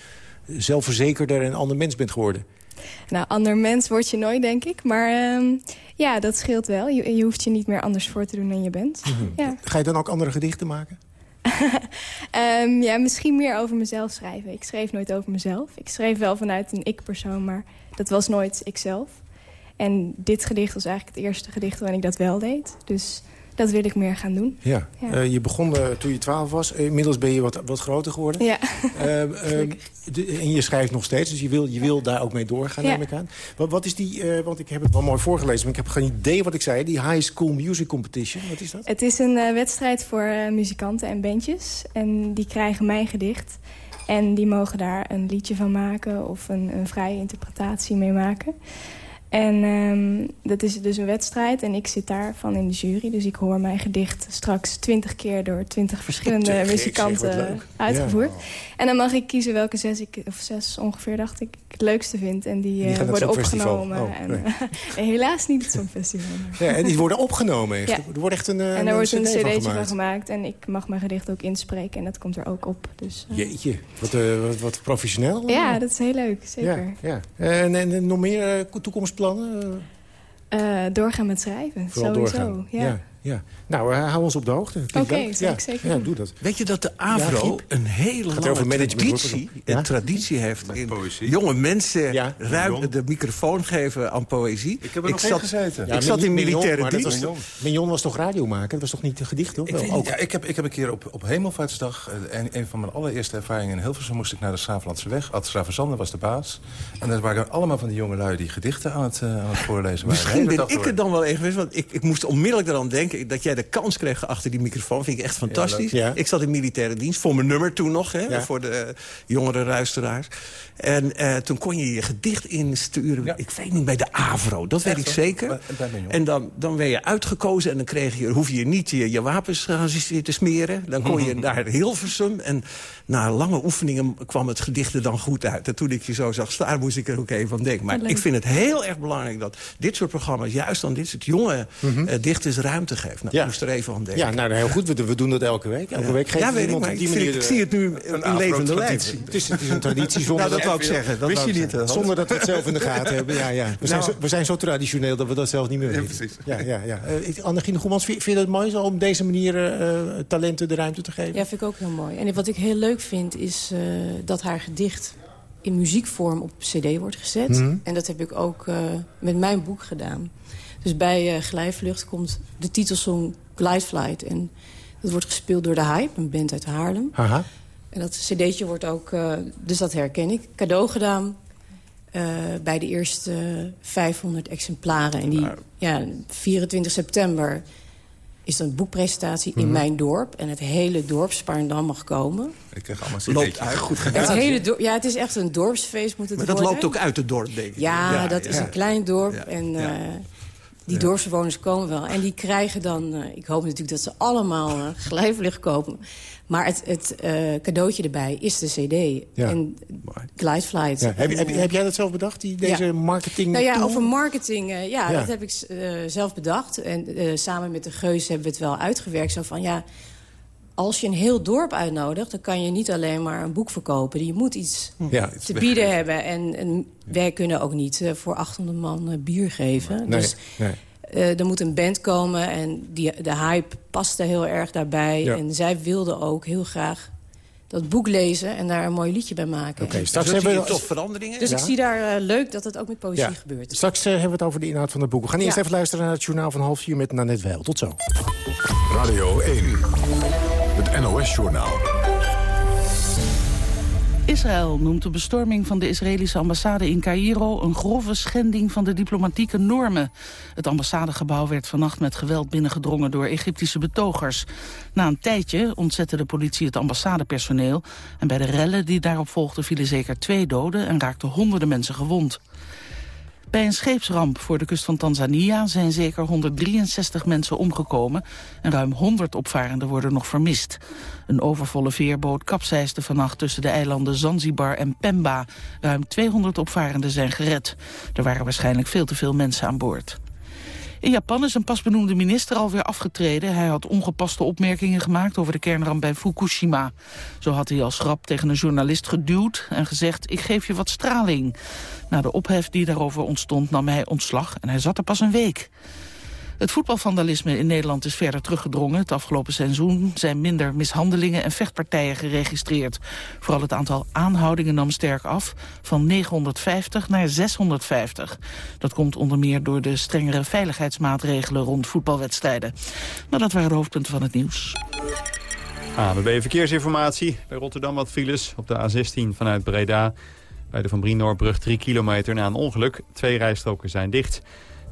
zelfverzekerder en ander mens bent geworden? Nou, ander mens word je nooit, denk ik. Maar um, ja, dat scheelt wel. Je, je, hoeft je niet meer anders voor te doen dan je bent. Mm -hmm. ja. Ga je dan ook andere gedichten maken? Um, ja, misschien meer over mezelf schrijven. Ik schreef nooit over mezelf. Ik schreef wel vanuit een ik-persoon, maar dat was nooit ikzelf. En dit gedicht was eigenlijk het eerste gedicht waarin ik dat wel deed. Dus dat wil ik meer gaan doen. Ja. ja. Uh, je begon uh, toen je twaalf was. Inmiddels ben je wat, wat groter geworden. Ja. Uh, de, en je schrijft nog steeds, dus je wil, je wil daar ook mee doorgaan, neem ik aan. Wat, wat is die, want ik heb het wel mooi voorgelezen... maar ik heb geen idee wat ik zei. Die High School Music Competition, wat is dat? Het is een wedstrijd voor muzikanten en bandjes. En die krijgen mijn gedicht. En die mogen daar een liedje van maken... of een, een vrije interpretatie mee maken. En um, dat is dus een wedstrijd en ik zit daarvan in de jury. Dus ik hoor mijn gedicht straks twintig keer door twintig verschillende muzikanten uitgevoerd. Ja. En dan mag ik kiezen welke zes, ik, of zes ongeveer, dacht ik, het leukste vind. En die, die uh, worden opgenomen. Oh, en, nee. helaas niet het Songfestival. Ja, en die worden opgenomen echt? Ja. Er wordt echt een, uh, en er wordt een cd cd'tje van van gemaakt. En ik mag mijn gedicht ook inspreken en dat komt er ook op. Dus, uh, Jeetje, wat, wat, wat, professioneel. Ja, dat is heel leuk, zeker. Ja, ja. En, en, en nog meer toekomstplannen? Uh, doorgaan met schrijven, Vooral sowieso. Doorgaan. Ja. Ja, ja. Nou, uh, hou ons op de hoogte. Oké, okay, ja. ik zeker ja, doe dat. Weet je dat de AVRO Ja, een hele Gaat lange traditie, ja? een traditie heeft... in poëzie. jonge mensen Ja. ruim de microfoon geven aan poëzie. Ik heb er nog zat, gezeten. ik zat in militaire maar dat dienst. was, Mignon was toch radiomaker? Dat was toch niet een gedicht, toch? Ik, Wel, ook. ja, ik, heb, ik heb een keer op, op Hemelvaartsdag... eh, een, een van mijn allereerste ervaringen in Hilversum... moest ik naar de Schravenlandse weg. Ad Schravenzander was de baas. En dat waren allemaal van die jonge lui die gedichten aan het, uh, aan het voorlezen waren. Misschien ben ik er dan wel even geweest. Want ik, ik moest onmiddellijk eraan denken dat jij de kans kreeg achter die microfoon. Vind ik echt fantastisch. Ja. Ik zat in militaire dienst voor mijn nummer toen nog. Hè, Ja. Voor de eh, jongere luisteraars. En eh, toen kon je je gedicht insturen. Ja. Ik weet niet, bij de AVRO. Dat weet ik zeker. En dan, dan werd je uitgekozen. En dan kreeg je, hoef je niet je, je wapens gaan zitten smeren. Dan kon je naar Hilversum. En na lange oefeningen kwam het gedicht er dan goed uit. En toen ik je zo zag staan, moest ik er ook even aan denken. Maar ik vind het heel erg belangrijk dat dit soort programma's... juist aan dit soort jonge eh, dichters ruimte geeft. Nou. Ja. ik moest er even aan denken. Ja, nou heel goed. We, we doen dat elke week. Elke week geeft ja, weet ik, iemand maar ik, die vind- manier... ik zie het nu in levende lijf. Het is, het is een traditie zonder, Nou, dat wou ik zeggen. Dat Wist je ik niet, zeggen. eh, Hans? zonder dat we het zelf in de gaten hebben. Ja, ja. We, zijn Nou. zo, we zijn zo traditioneel dat we dat zelf niet meer Ja, weten. precies. Ja, ja, ja. Uh, Annegien Goemans, vind, vind je het mooi zo om op deze manier uh, talenten de ruimte te geven? Ja, vind ik ook heel mooi. En wat ik heel leuk vind is uh, dat haar gedicht in muziekvorm op cd wordt gezet. Mhm. En dat heb ik ook uh, met mijn boek gedaan. Dus bij uh, Glijvlucht komt de titelsong Glide Flight. En dat wordt gespeeld door de Hype, een band uit Haarlem. Aha. En dat cd'tje wordt ook, uh, dus dat herken ik, cadeau gedaan... Uh, bij de eerste 500 exemplaren. En die, ja, 24 september is er een boekpresentatie in Mhm. mijn dorp. En het hele dorp Spaarndam mag komen. Ik krijg allemaal Loopt uit. Goed Het hele dorp, ja, het is echt een dorpsfeest moet het Maar dat worden. loopt ook uit het dorp, denk ik. Ja, dat is een klein dorp. Ja. En Ja. Die dorpsbewoners komen wel. En die krijgen dan... eh, ik hoop natuurlijk dat ze allemaal uh, glijvlucht kopen. Maar het, het eh, cadeautje erbij is de cd. Ja. En Glideflight. Ja, heb, heb, heb jij dat zelf bedacht, die, deze Ja. marketing Nou ja, over marketing, ja, Ja. dat heb ik zelf bedacht. En samen met de Geus hebben we het wel uitgewerkt. Zo van, ja, als je een heel dorp uitnodigt... dan kan je niet alleen maar een boek verkopen. Je moet iets Ja. te bieden hebben. En, en wij kunnen ook niet eh, voor 800 man eh, bier geven. Nee, Dus nee. eh, er moet een band komen en die, de hype paste heel erg daarbij. Ja. En zij wilden ook heel graag dat boek lezen en daar een mooi liedje bij maken. Oké, En- straks Dus hebben we... toch veranderingen? Dus ik zie daar leuk dat het ook met poëzie Ja. gebeurt. Straks hebben we het over de inhoud van het boek. We gaan eerst Ja. even luisteren naar het journaal van half vier met Nanette Weil. Tot zo. Radio 1. NOS-journaal. Israël noemt de bestorming van de Israëlische ambassade in Cairo... een grove schending van de diplomatieke normen. Het ambassadegebouw werd vannacht met geweld binnengedrongen... door Egyptische betogers. Na een tijdje ontzette de politie het ambassadepersoneel... en bij de rellen die daarop volgden vielen zeker twee doden... en raakten honderden mensen gewond. Bij een scheepsramp voor de kust van Tanzania zijn zeker 163 mensen omgekomen en ruim 100 opvarenden worden nog vermist. Een overvolle veerboot kapseisde vannacht tussen de eilanden Zanzibar en Pemba. Ruim 200 opvarenden zijn gered. Er waren waarschijnlijk veel te veel mensen aan boord. In Japan is een pasbenoemde minister alweer afgetreden. Hij had ongepaste opmerkingen gemaakt over de kernramp bij Fukushima. Zo had hij als grap tegen een journalist geduwd en gezegd... ik geef je wat straling. Na de ophef die daarover ontstond nam hij ontslag en hij zat er pas een week. Het voetbalvandalisme in Nederland is verder teruggedrongen. Het afgelopen seizoen zijn minder mishandelingen en vechtpartijen geregistreerd. Vooral het aantal aanhoudingen nam sterk af, van 950 naar 650. Dat komt onder meer door de strengere veiligheidsmaatregelen rond voetbalwedstrijden. Maar dat waren de hoofdpunten van het nieuws. ABB Verkeersinformatie. Bij Rotterdam wat files op de A16 vanuit Breda. Bij de Van Brienoordbrug 3 kilometer na een ongeluk. Twee rijstroken zijn dicht.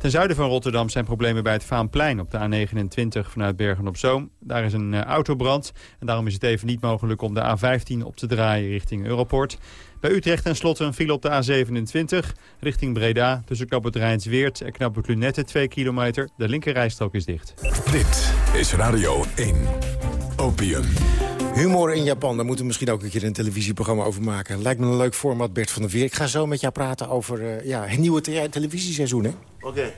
Ten zuiden van Rotterdam zijn problemen bij het Vaanplein op de A29 vanuit Bergen-op-Zoom. Daar is een uh, autobrand en daarom is het even niet mogelijk om de A15 op te draaien richting Europort. Bij Utrecht en slotte een file op de A27 richting Breda tussen Knap het Rijnsweert en Knap het Lunette 2 kilometer. De linkerrijstrook is dicht. Dit is Radio 1. Opium. Humor in Japan, daar moeten we misschien ook een keer een televisieprogramma over maken. Lijkt me een leuk format, Bert van der Veer. Ik ga zo met jou praten over uh, ja, het nieuwe te televisieseizoen, hè? Oké. Okay.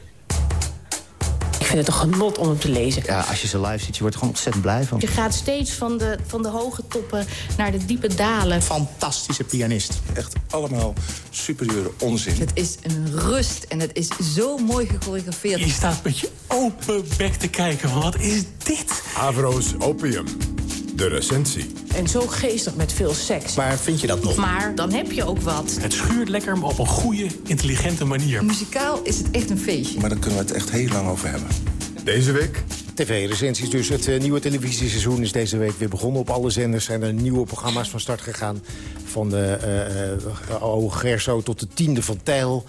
Ik vind het een genot om hem te lezen. Ja, als je ze live ziet, je wordt er gewoon ontzettend blij van. Je gaat steeds van de, van de hoge toppen naar de diepe dalen. Fantastische pianist. Echt allemaal superieure onzin. Het is een rust en het is zo mooi gechoreografeerd. Je staat met je open bek te kijken. Wat is dit? Avro's Opium. De recensie. En zo geestig met veel seks. Maar vind je dat nog? Maar dan heb je ook wat. Het schuurt lekker, maar op een goede, intelligente manier. Muzikaal is het echt een feestje. Maar daar kunnen we het echt heel lang over hebben. Deze week? TV-recensies dus. Het uh, nieuwe televisieseizoen is deze week weer begonnen. Op alle zenders zijn er nieuwe programma's van start gegaan. Van de uh, uh, O Gerso tot de tiende van Tijl.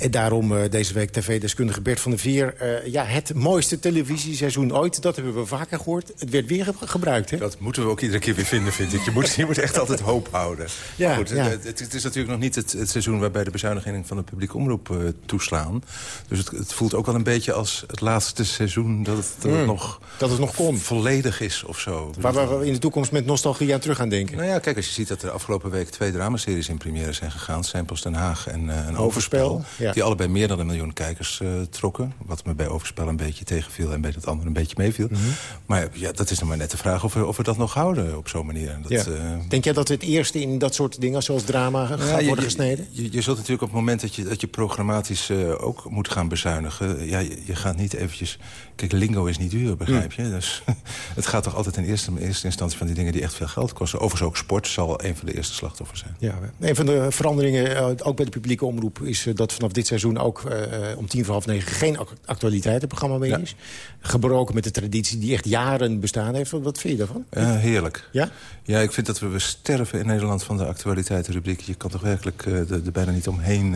En daarom uh, deze week tv-deskundige Bert van der Veer. Uh, ja, het mooiste televisieseizoen ooit. Dat hebben we vaker gehoord. Het werd weer ge gebruikt, hè? Dat moeten we ook iedere keer weer vinden, vind ik. Je moet, je moet echt altijd hoop houden. Ja, Goed, ja. Het, het, is natuurlijk nog niet het, het, seizoen... waarbij de bezuinigingen van de publieke omroep uh, toeslaan. Dus het, het, voelt ook wel een beetje als het laatste seizoen... dat het, dat het, mm, nog, dat het nog kon. volledig is of zo. Waar we in de toekomst met nostalgie aan terug gaan denken. Nou ja, kijk, als je ziet dat er afgelopen week... twee dramaseries in première zijn gegaan. Seinpost Den Haag en uh, een Overspel. Overspel Ja. Die allebei meer dan een miljoen kijkers uh, trokken. Wat me bij Overspel een beetje tegenviel en bij het andere een beetje meeviel. Mhm. Mm -hmm. Maar ja, dat is nog maar net de vraag of we, of we dat nog houden op zo'n manier. Dat, ja. uh... Denk jij dat het eerste in dat soort dingen, zoals drama, gaat ja, je, worden gesneden? Je, je, je, zult natuurlijk op het moment dat je, dat je programmatisch uh, ook moet gaan bezuinigen... ja, je, je, gaat niet eventjes... Kijk, lingo is niet duur, begrijp je? Mm. Dus het gaat toch altijd in eerste, in eerste instantie van die dingen die echt veel geld kosten. Overigens ook sport zal een van de eerste slachtoffers zijn. Ja, een van de veranderingen, ook bij de publieke omroep... is dat vanaf dit dit seizoen ook uh, om tien voor half negen... geen actualiteitenprogramma meer is. Gebroken met de traditie die echt jaren bestaan heeft. Wat vind je daarvan? Uh, heerlijk. Ja? Ja, ik vind dat we, we sterven in Nederland van de actualiteitenrubriek. Je kan toch werkelijk er bijna niet omheen.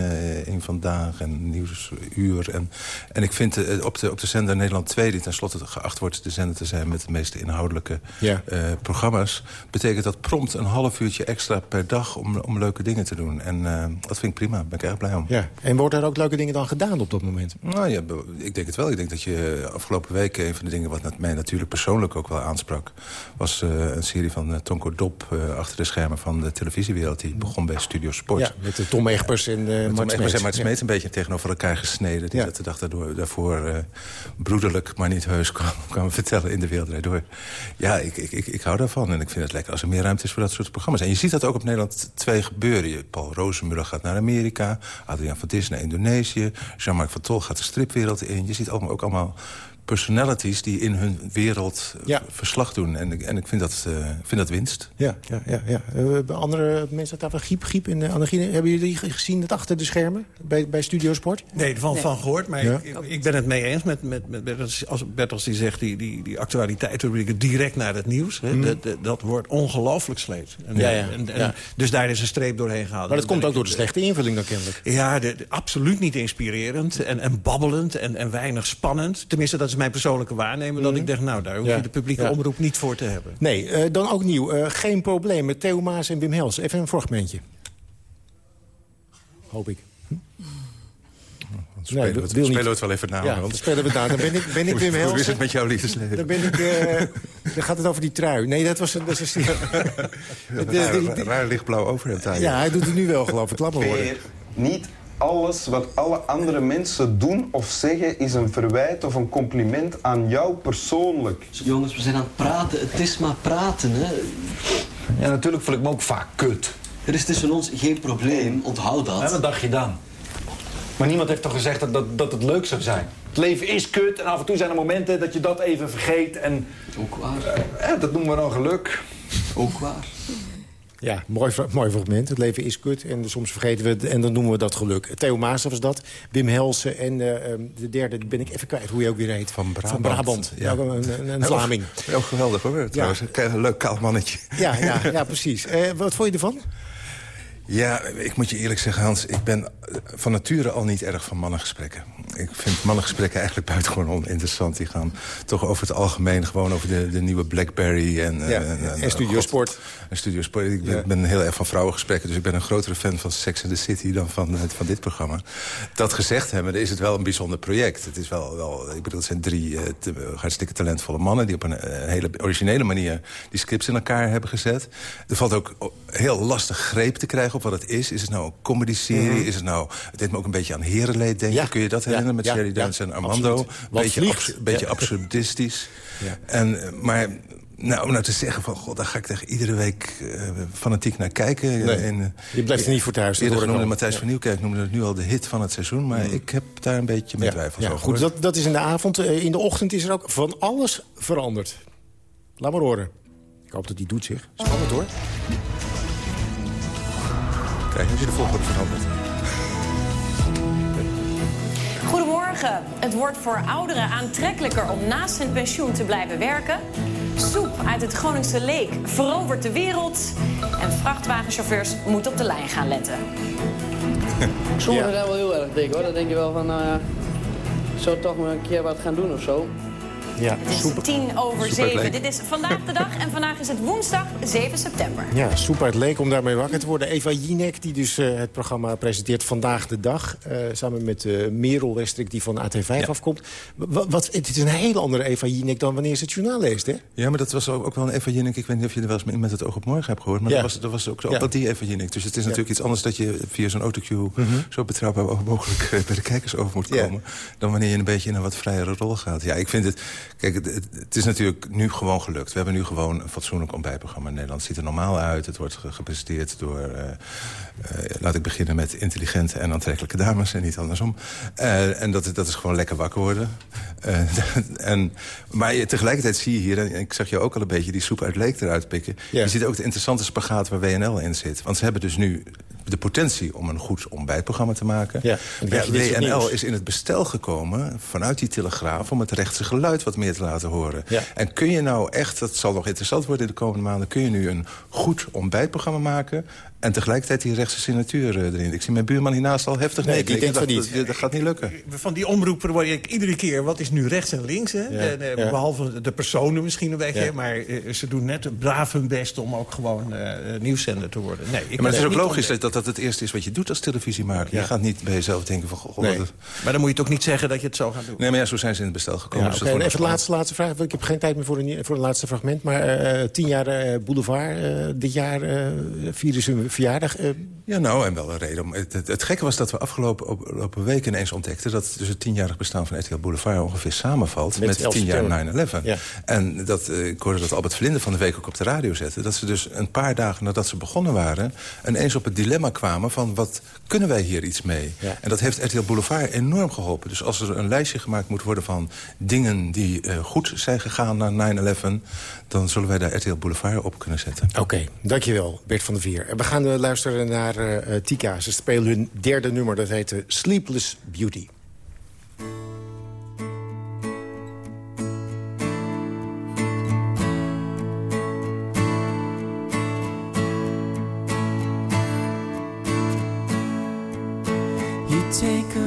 Een vandaag en nieuwsuur. En, en ik vind op, de, op de zender Nederland 2... die tenslotte geacht wordt de zender te zijn... met de meeste inhoudelijke ja. programma's... betekent dat prompt een half uurtje extra per dag... om, om leuke dingen te doen. En dat vind ik prima. Daar ben ik erg blij om. Ja. En worden er ook leuke dingen dan gedaan op dat moment? Nou ja, ik denk het wel. Ik denk dat je afgelopen week... een van de dingen wat mij natuurlijk persoonlijk ook wel aansprak... was een serie van Tonko Dop uh, achter de schermen van de televisiewereld. Die begon bij Studio Sport. Ja, met de Tom Egbers en uh, Tom Egbers en Mart Smeet een beetje tegenover elkaar gesneden. Die ja. dat de dag daardoor, daarvoor broederlijk, maar niet heus kwam, kwam vertellen in de wereld door. Ja, ik, ik, ik, ik hou daarvan. En ik vind het lekker als er meer ruimte is voor dat soort programma's. En je ziet dat ook op Nederland twee gebeuren. Paul Rozenmuller gaat naar Amerika. Adriaan van Dis naar Indonesië. Jean-Marc van Tol gaat de stripwereld in. Je ziet ook, ook allemaal personalities die in hun wereld ja. verslag doen. En, en ik vind dat, uh, vind dat winst. Ja, ja, ja. ja. Uh, andere mensen daar van Giep, Giep in de Anagine. Hebben jullie gezien het achter de schermen bij, bij Studio Sport? Nee, van, nee. van gehoord. Maar ja. ik, ik, ben het mee eens met, met, met Bertels, als Bertels die zegt... die, die, die actualiteitsrubrieken direct naar het nieuws. Hè, mm. dat, dat wordt ongelooflijk sleet. En, ja, ja. En, en, dus daar is een streep doorheen gehaald. Maar dat komt ook door de slechte invulling dan kennelijk. Ja, de, de, absoluut niet inspirerend en, en babbelend en, en weinig spannend. Tenminste, dat is mijn persoonlijke waarnemen. Dat ik denk, nou, daar hoef je de publieke omroep niet voor te hebben. Nee, uh, dan ook nieuw. Uh, geen probleem met Theo Maas en Wim Hels. Even een fragmentje. Hoop ik. Hm? Spelen, nee, we, het, spelen we het wel even na. Ja, want... spelen we het na. Dan ben ik, ben ik Wim Hels. Hoe is het met jouw liefdesleven? Dan, ben ik, uh, dan gaat het over die trui. Nee, dat was... Dat was een raar, raar lichtblauw overhemd Ja, hij doet het nu wel, geloof ik. Klapper worden. Niet alles wat alle andere mensen doen of zeggen... is een verwijt of een compliment aan jou persoonlijk. Jongens, we zijn aan het praten. Het is maar praten, hè. Ja, natuurlijk voel ik me ook vaak kut. Er is tussen ons geen probleem, onthoud dat. Ja, wat dacht je dan? Maar niemand heeft toch gezegd dat, dat, dat het leuk zou zijn? Het leven is kut en af en toe zijn er momenten dat je dat even vergeet. En, Ook waar. Uh, dat noemen we dan geluk. Ook waar. Ja, mooi, mooi fragment. Het leven is kut en soms vergeten we het en dan noemen we dat geluk. Theo Maas was dat, Wim Helsen en uh, de derde ben ik even kwijt hoe je ook weer heet. Van Brabant. Van Brabant, ja. ja een, een, een Vlaming. Heel geweldig hoor, trouwens. Ja. Een leuk kaal mannetje. Ja, ja, ja precies. Uh, wat vond je ervan? Ja, ik moet je eerlijk zeggen, Hans... ik ben van nature al niet erg van mannengesprekken. Ik vind mannengesprekken eigenlijk buitengewoon oninteressant. Die gaan toch over het algemeen gewoon over de, de nieuwe Blackberry... en, ja, en, en, en studiosport. En studiosport. Ik ben, ja. ben, heel erg van vrouwengesprekken... dus ik ben een grotere fan van Sex and the City dan van, van dit programma. Dat gezegd hebben, is het wel een bijzonder project. Het is wel, wel ik bedoel, het zijn drie uh, hartstikke talentvolle mannen... die op een, een, hele originele manier die scripts in elkaar hebben gezet. Er valt ook heel lastig greep te krijgen op wat het is. Is het nou een comedy-serie? Mm -hmm. Is het nou... Het deed me ook een beetje aan Herenleed denken. Ja. Kun je dat herinneren met Sherry Dance en Armando? Een beetje, abs beetje absurdistisch. En, maar nou, om nou te zeggen van, god, daar ga ik tegen iedere week uh, fanatiek naar kijken. Nee, en, uh, je blijft er niet voor thuis. Eerder noemde Matthijs ja. van Nieuwkerk noemde het nu al de hit van het seizoen. Maar mm. ik heb daar een beetje met ja, twijfels ja, over. Goed, dat, dat is in de avond. In de ochtend is er ook van alles veranderd. Laat maar horen. Ik hoop dat hij doet zich. Spannend hoor. Kijk, als je de volgorde verandert. Goedemorgen. Het wordt voor ouderen aantrekkelijker om naast hun pensioen te blijven werken. Soep uit het Groningse leek verovert de wereld. En vrachtwagenchauffeurs moeten op de lijn gaan letten. Sommigen zijn wel heel erg dik hoor. Dan denk je wel van, uh, zou toch maar een keer wat gaan doen of zo. Ja, het is super, tien over zeven. Dit is vandaag de dag en vandaag is het woensdag 7 september. Ja, soep uit leek om daarmee wakker te worden. Eva Jinek, die dus uh, het programma presenteert Vandaag de Dag. Uh, samen met uh, Merel Westrik, die van AT5 ja. afkomt. Wat, wat, het is een hele andere Eva Jinek dan wanneer ze het journaal leest, hè? Ja, maar dat was ook, ook wel een Eva Jinek. Ik weet niet of je er wel eens met het oog op morgen hebt gehoord. Maar ja. dat, was, dat was ook zo, ja. dat die Eva Jinek. Dus het is natuurlijk iets anders dat je via zo'n autocue... Mm -hmm. zo betrouwbaar mogelijk bij de kijkers over moet komen. Dan wanneer je een beetje in een wat vrijere rol gaat. Ja, ik vind het... Kijk, het, is natuurlijk nu gewoon gelukt. We hebben nu gewoon een fatsoenlijk ontbijtprogramma in Nederland. Het ziet er normaal uit. Het wordt gepresenteerd door... Uh, uh, laat ik beginnen met intelligente en aantrekkelijke dames en niet andersom. Uh, en dat, dat is gewoon lekker wakker worden. en, maar je, tegelijkertijd zie je hier, en ik zag je ook al een beetje... die soep uit leek eruit pikken. Ja. Je ziet ook de interessante spagaat waar WNL in zit. Want ze hebben dus nu de potentie om een goed ontbijtprogramma te maken. Ja, dit soort WNL is in het bestel gekomen vanuit die telegraaf... om het rechtse geluid wat meer te laten horen. Ja. En kun je nou echt, dat zal nog interessant worden in de komende maanden... kun je nu een goed ontbijtprogramma maken... en tegelijkertijd die rechtse signatuur eh, erin. Ik zie mijn buurman hiernaast al heftig Nee, nee, die denkt van niet. Dat, dat gaat niet lukken. Van die omroepen word ik iedere keer... wat is nu rechts en links, hè? Ja, De- de- ja. Behalve de personen misschien een beetje. Ja. Maar eh, ze doen net braaf hun best om ook gewoon eh, nieuwszender te worden. Nee, ik maar het is ook logisch dat, dat dat het eerste is wat je doet als televisiemaker. Ja. Je gaat niet bij jezelf denken van... Goh, Nee. Maar dan moet je toch niet zeggen dat je het zo gaat doen. Nee, maar ja, zo zijn ze in het bestel gekomen. Ja, dus even de laatste, laatste vraag, want ik heb geen tijd meer voor een, voor een laatste fragment. Maar eh, tien jaar Boulevard, eh, dit jaar eh vieren ze hun verjaardag. eh, Ja, nou, en wel een reden. om- Het, het, het gekke was dat we afgelopen, op- afgelopen week ineens ontdekten... dat dus het tienjarig bestaan van RTL Boulevard ongeveer samenvalt... Met met, 11 tien jaar september. 9-11. Ja. En dat, eh, ik hoorde dat Albert Vlinde van de week ook op de radio zette... dat ze dus een paar dagen nadat ze begonnen waren... ineens op het dilemma kwamen van wat kunnen wij hier iets mee? Ja. En dat heeft RTL Boulevard enorm geholpen. Dus als er een lijstje gemaakt moet worden van dingen die eh, goed zijn gegaan na 9-11... dan zullen wij daar RTL Boulevard op kunnen zetten. Oké, dankjewel Bert van der Vier. En we gaan eh, luisteren naar eh, eh, Tika. Ze spelen hun derde nummer, dat heet Sleepless Beauty. You take a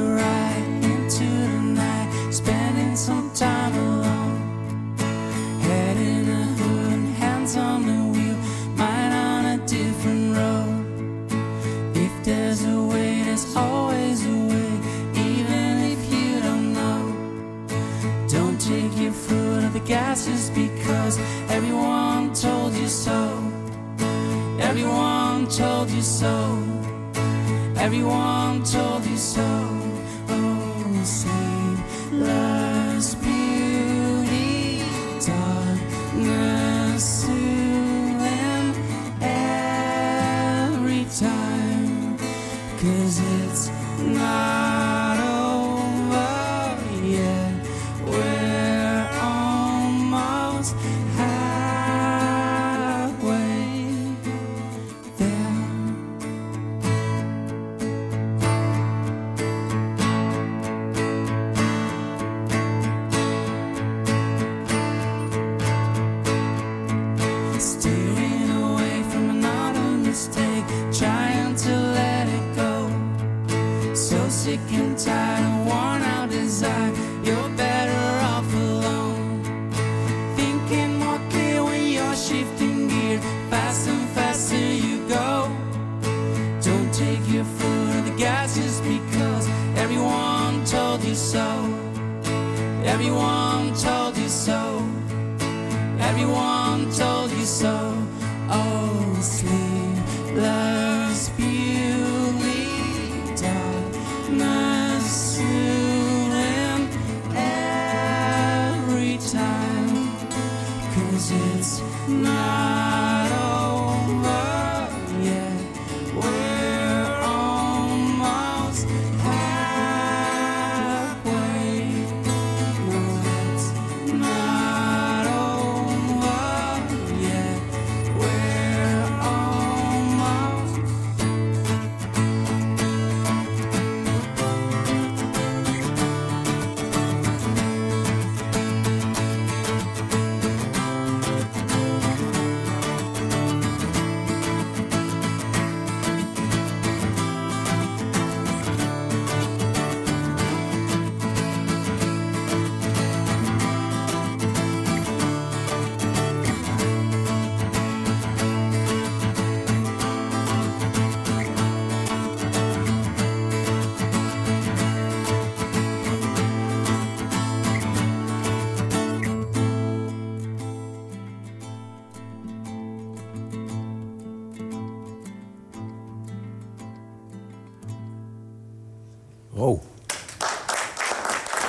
gas just because everyone told you so. Everyone told you so. Everyone told you so. Oh, sleepless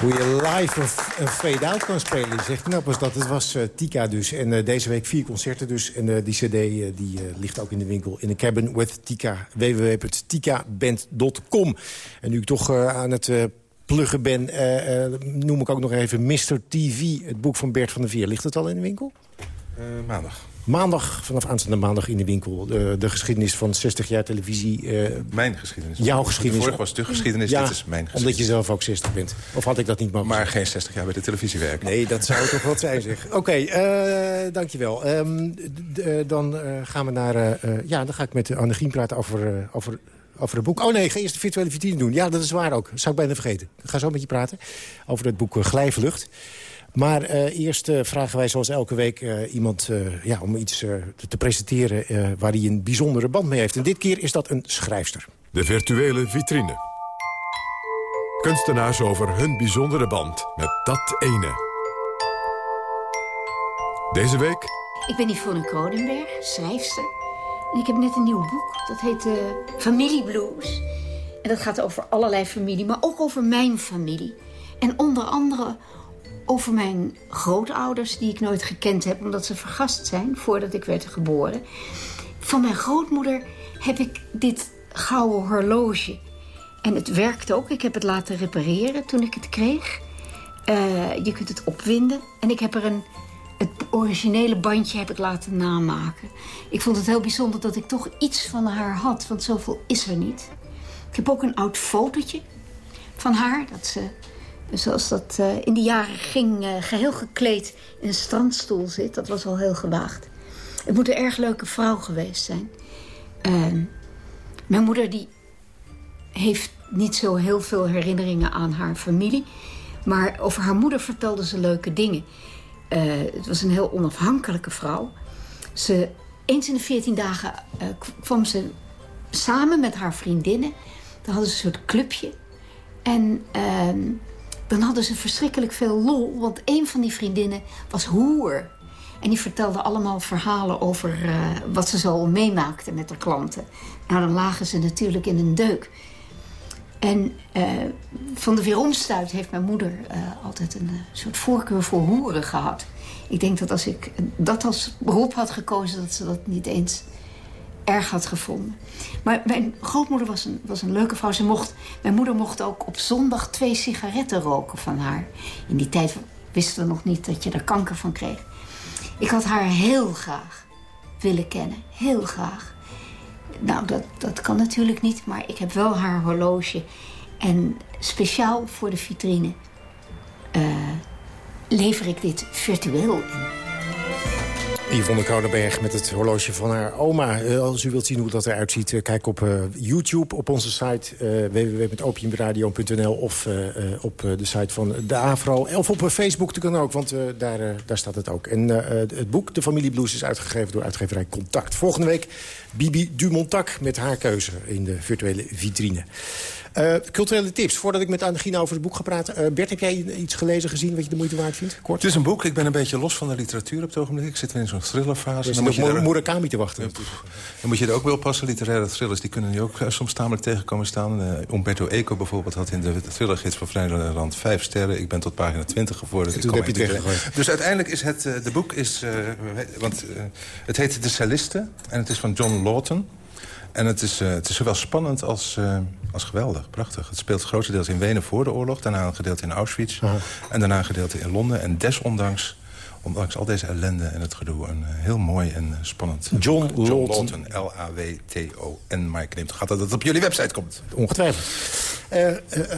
Hoe je live een, fade-out kan spelen is echt knap als dat. Het was eh, Tika dus. En eh, deze week vier concerten dus. En eh, die cd die, ligt ook in de winkel. In a cabin with Tika. www.tikaband.com En nu ik toch aan het pluggen ben... noem ik ook nog even Mr. TV. Het boek van Bert van der Veer. Ligt het al in de winkel? Maandag. Maandag, vanaf aanstaande maandag in de winkel. De, de geschiedenis van 60 jaar televisie. eh, Mijn geschiedenis. Jouw geschiedenis. De vorige was de geschiedenis, Ja, dit is mijn geschiedenis. Omdat je zelf ook 60 bent. Of had ik dat niet mogen Maar geen 60 jaar bij de televisie werken. Nee, dat zou toch wat zijn, zeg. Oké, eh, dankjewel. Ehm, eh, dan eh, gaan we naar... eh, eh, ja, dan ga ik met Annegien praten over, eh, over, over het boek. Oh nee, ik ga eerst de virtuele vitrine doen. Ja, dat is waar ook. Dat zou ik bijna vergeten. Ik ga zo met je praten over het boek eh, Glijvlucht. Maar eh, eerst eh, vragen wij zoals elke week eh, iemand eh, ja, om iets te, te presenteren... eh, waar hij een bijzondere band mee heeft. En dit keer is dat een schrijfster. De virtuele vitrine. Kunstenaars over hun bijzondere band met dat ene. Deze week Ik ben Yvonne Kronenberg, schrijfster. En ik heb net een nieuw boek. Dat heet uh, Familie Blues. En dat gaat over allerlei familie, maar ook over mijn familie. En onder andere over mijn grootouders, die ik nooit gekend heb... omdat ze vergast zijn voordat ik werd geboren. Van mijn grootmoeder heb ik dit gouden horloge. En het werkt ook. Ik heb het laten repareren toen ik het kreeg. Uh, je kunt het opwinden. En ik heb er een het originele bandje heb ik laten namaken. Ik vond het heel bijzonder dat ik toch iets van haar had, want zoveel is er niet. Ik heb ook een oud fotootje van haar, dat ze, zoals dat uh, in die jaren ging, uh, geheel gekleed in een strandstoel zit. Dat was al heel gewaagd. Het moet een erg leuke vrouw geweest zijn. Uh, mijn moeder die heeft niet zo heel veel herinneringen aan haar familie. Maar over haar moeder vertelde ze leuke dingen. Uh, het was een heel onafhankelijke vrouw. Ze, eens in de veertien dagen kwam ze samen met haar vriendinnen. Dan hadden ze een soort clubje. En uh, dan hadden ze verschrikkelijk veel lol. Want een van die vriendinnen was hoer. En die vertelde allemaal verhalen over uh, wat ze zo meemaakte met haar klanten. Nou, dan lagen ze natuurlijk in een deuk. En uh, van de weeromstuit heeft mijn moeder uh, altijd een soort voorkeur voor hoeren gehad. Ik denk dat als ik dat als beroep had gekozen... dat ze dat niet eens erg had gevonden. Maar mijn grootmoeder was een, was een leuke vrouw. Ze mocht, mijn moeder mocht ook op zondag twee sigaretten roken van haar. In die tijd wisten we nog niet dat je er kanker van kreeg. Ik had haar heel graag willen kennen. Heel graag. Nou, dat, dat kan natuurlijk niet, maar ik heb wel haar horloge. En speciaal voor de vitrine uh, lever ik dit virtueel in. Yvonne Koudenberg met het horloge van haar oma. Uh, als u wilt zien hoe dat eruit ziet, uh, kijk op uh, YouTube, op onze site www.opiumradio.nl of op de site van de AVRO. Of op Facebook, dat kan ook, want daar, daar staat het ook. En het boek De Familie Blues is uitgegeven door uitgeverij Contact. Volgende week Bibi Dumontak met haar keuze in de virtuele vitrine. Uh, culturele tips, voordat ik met Annegien over het boek ga praten. Uh, Bert, heb jij iets gelezen, gezien wat je de moeite waard vindt? Kort. Het is een boek, ik ben een beetje los van de literatuur op het ogenblik. Ik zit weer in zo'n thrillerfase. Dus dan moet je er... Murakami te wachten. Ja, dan moet je er ook wel passen, literaire thrillers. Die kunnen nu ook uh, soms tamelijk tegenkomen staan. Uh, Umberto Eco bijvoorbeeld had in de thrillergids van Rand vijf sterren. Ik ben tot pagina 20 gevorderd. En heb je het Dus uiteindelijk is het, de boek is... want het heet De Celliste en het is van John Lawton. En het is, het is zowel spannend als, als geweldig, prachtig. Het speelt grotendeels in Wenen voor de oorlog. Daarna een gedeelte in Auschwitz. En daarna een gedeelte in Londen. En desondanks, ondanks al deze ellende en het gedoe... een uh, heel mooi en spannend... John, John Lawton. Lawton. Maar ik neem toch aan dat het op jullie website komt. Ongetwijfeld. Uh,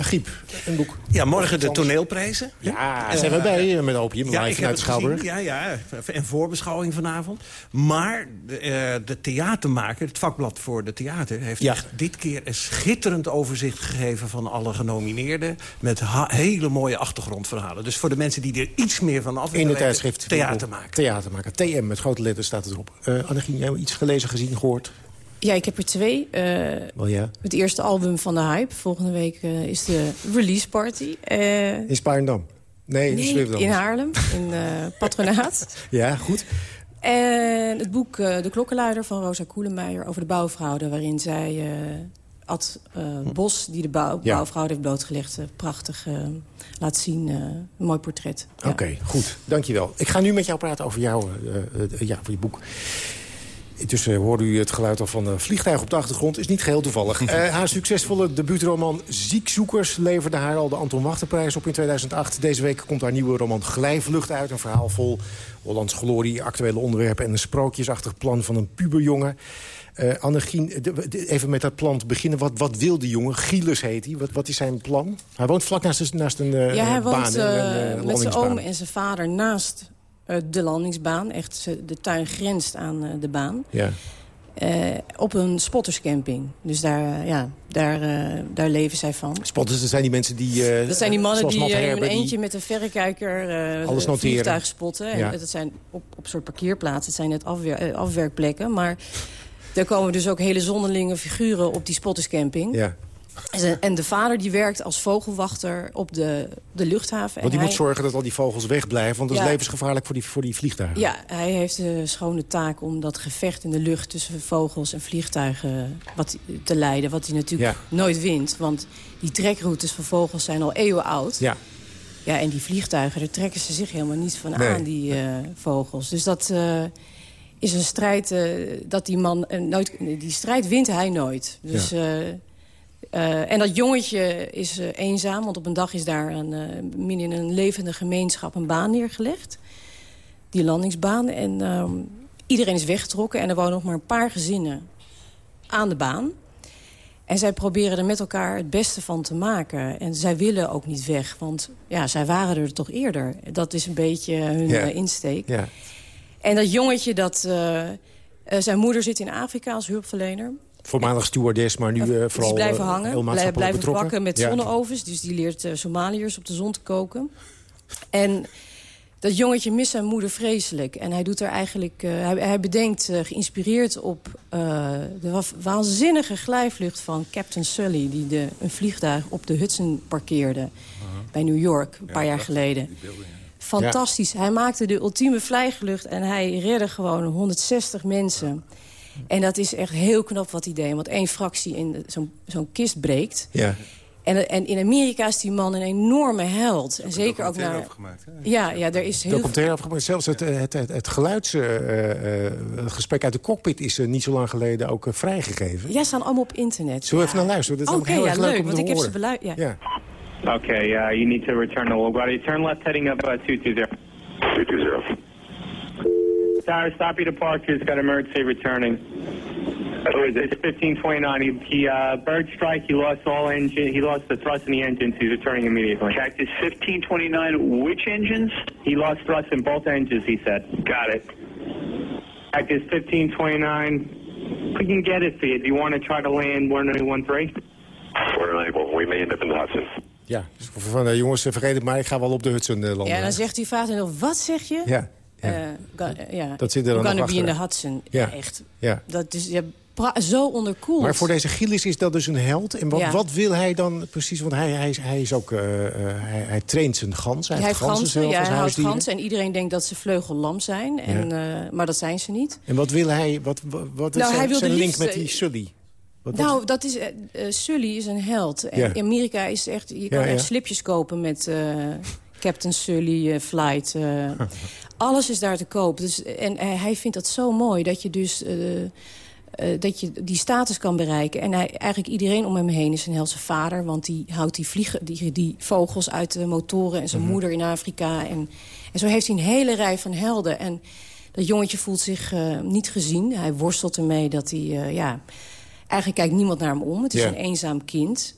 Giep, een boek. Ja, morgen de toneelprijzen. Ja, zijn we bij met Opium, live ja, vanuit Schouwburg. Ja, ja, en voorbeschouwing vanavond. Maar de, uh, de theatermaker, het vakblad voor de theater... heeft ja. dit keer een schitterend overzicht gegeven van alle genomineerden... met hele mooie achtergrondverhalen. Dus voor de mensen die er iets meer van af In het tijdschrift theatermaker. Theatermaker, TM, met grote letters staat het erop. Uh, Annegien, jij iets gelezen, gezien, gehoord? Ja, ik heb er twee. Uh, ja. Het eerste album van de Hype. Volgende week uh, is de release party. Uh, in Spaarndam? Nee, nee in Haarlem, in Patronaat. ja, goed. En het boek De Klokkenluider van Rosa Koelemeijer over de bouwfraude... waarin zij Ad Bos, die de bouw, ja. bouwfraude heeft blootgelegd... prachtig laat zien. een mooi portret. Oké, ja. goed. Dankjewel. Ik ga nu met jou praten over, jou, ja, over je boek. Intussen hoorde u het geluid al van een vliegtuig op de achtergrond. Is niet geheel toevallig. Eh, haar succesvolle debuutroman Ziekzoekers leverde haar al de Anton Wachterprijs op in 2008. Deze week komt haar nieuwe roman Glijvlucht uit. Een verhaal vol Hollands glorie, actuele onderwerpen... en een sprookjesachtig plan van een puberjongen. Uh, Annegien, even met dat plan te beginnen. Wat, wat wil die jongen? Gieles heet hij. Wat, wat is zijn plan? Hij woont vlak naast, naast een uh, ja, hij baan. woont met zijn oom en zijn vader naast de landingsbaan. Echt, de tuin grenst aan eh, de baan. Ja. Eh, op een spotterscamping. Dus daar, eh, ja, daar, eh, daar leven zij van. Spotters, dat zijn die mensen die... eh, Dat zijn die mannen die eh, in een die- eentje met een verrekijker eh Alles noteren. vliegtuig spotten. En Ja. dat zijn op, op soort parkeerplaatsen. Het zijn net afwer eh, afwerkplekken. Maar daar komen dus ook hele zonderlinge figuren op die spotterscamping. Ja. En de vader die werkt als vogelwachter op de, de luchthaven. Want die En moet zorgen dat al die vogels wegblijven. Want dat is levensgevaarlijk voor die, voor die vliegtuigen. Ja, hij heeft de schone taak om dat gevecht in de lucht... tussen vogels en vliegtuigen wat, te leiden. Wat hij natuurlijk Ja. nooit wint. Want die trekroutes van vogels zijn al eeuwen oud. Ja. Ja, en die vliegtuigen, daar trekken ze zich helemaal niet van Nee. aan, die eh, vogels. Dus dat eh, is een strijd eh, dat die man... eh, nooit, die strijd wint hij nooit. Dus, Ja. eh, eh, en dat jongetje is eh, eenzaam, want op een dag is daar een, eh, in een levende gemeenschap een baan neergelegd. Die landingsbaan. En ehm, iedereen is weggetrokken en er wonen nog maar een paar gezinnen aan de baan. En zij proberen er met elkaar het beste van te maken. En zij willen ook niet weg, want ja, zij waren er toch eerder. Dat is een beetje hun insteek. En dat jongetje, dat, zijn moeder zit in Afrika als hulpverlener. Voormalig stewardess, maar nu eh, Dus vooral die blijven eh, hangen, heel maatschappelijk blijven betrokken. bakken met Ja. zonneovens. Dus die leert eh, Somaliërs op de zon te koken. En dat jongetje mist zijn moeder vreselijk. En hij doet er eigenlijk... eh, hij, hij bedenkt, geïnspireerd op eh, de wa- waanzinnige glijvlucht van Captain Sully... die de, een vliegtuig op de Hudson parkeerde bij New York een paar jaar geleden. Fantastisch. Hij maakte de ultieme vlijglucht en hij redde gewoon 160 mensen. En dat is echt heel knap wat hij deed. Want één fractie in zo'n zo'n kist breekt. Ja. En, en in Amerika is die man een enorme held. En zeker ook naar... Ja, ja, er is heel Documentaire afgemaakt. Zelfs het, eh, het, het, het geluidsgesprek uit de cockpit is eh, niet zo lang geleden ook eh, vrijgegeven. Ja, staan allemaal op internet. Zullen we even naar luisteren? Dat is Oké, heel ja, erg leuk leuk. om Want te ik heb ze beluisterd. Ja. Ja. Okay, uh, you need to return to LaGuardia. Turn left heading up uh, 220. 220. Tower, stop your departure. It's got emergency returning. Oh, it's 1529. He, he uh, bird strike. He lost all engine. He lost the thrust in the engines. He's returning immediately. Cactus 1529. Which engines? He lost thrust in both engines. He said. Got it. Cactus 1529. We can get it for you. Do you want to try to land 1013? 491, we may end up in the Hudson. Ja, dus van eh, jongens, eh, vergeet het maar, ik ga wel op de Hudson eh, landen. Ja, dan zegt die vader nog, wat zeg je? Ja, Eh, ja. Dat zit er dan Gonna be in the. Hudson. Ja. Echt. Ja. Dat is ja, zo onderkoeld. Maar voor deze Gillis is dat dus een held. En wat, Ja. wat wil hij dan precies? Want hij, hij, is, hij is ook... eh, eh, hij, hij traint zijn gans. Hij, Hij heeft ganzen ganzen, zelf ja, als hij houdt ganzen. En iedereen denkt dat ze vleugellam zijn. En, eh, maar dat zijn ze niet. En wat wil hij... Wat, wat, wat is Nou, zijn, link met die Sully? Wat, wat- Nou, dat is, Sully is een held. En Ja. in Amerika is echt, je kan Ja, ja. echt slipjes kopen met Captain Sully eh, Flight. eh. alles is daar te koop. Dus, en eh, hij vindt dat zo mooi dat je dus... dat je die status kan bereiken. En hij, eigenlijk iedereen om hem heen is een helse vader. Want die houdt die, vliegen, die, die vogels uit de motoren. En zijn Mhm. moeder in Afrika. En, en zo heeft hij een hele rij van helden. En dat jongetje voelt zich niet gezien. Hij worstelt ermee dat hij... ja, eigenlijk kijkt niemand naar hem om. Het is een eenzaam kind.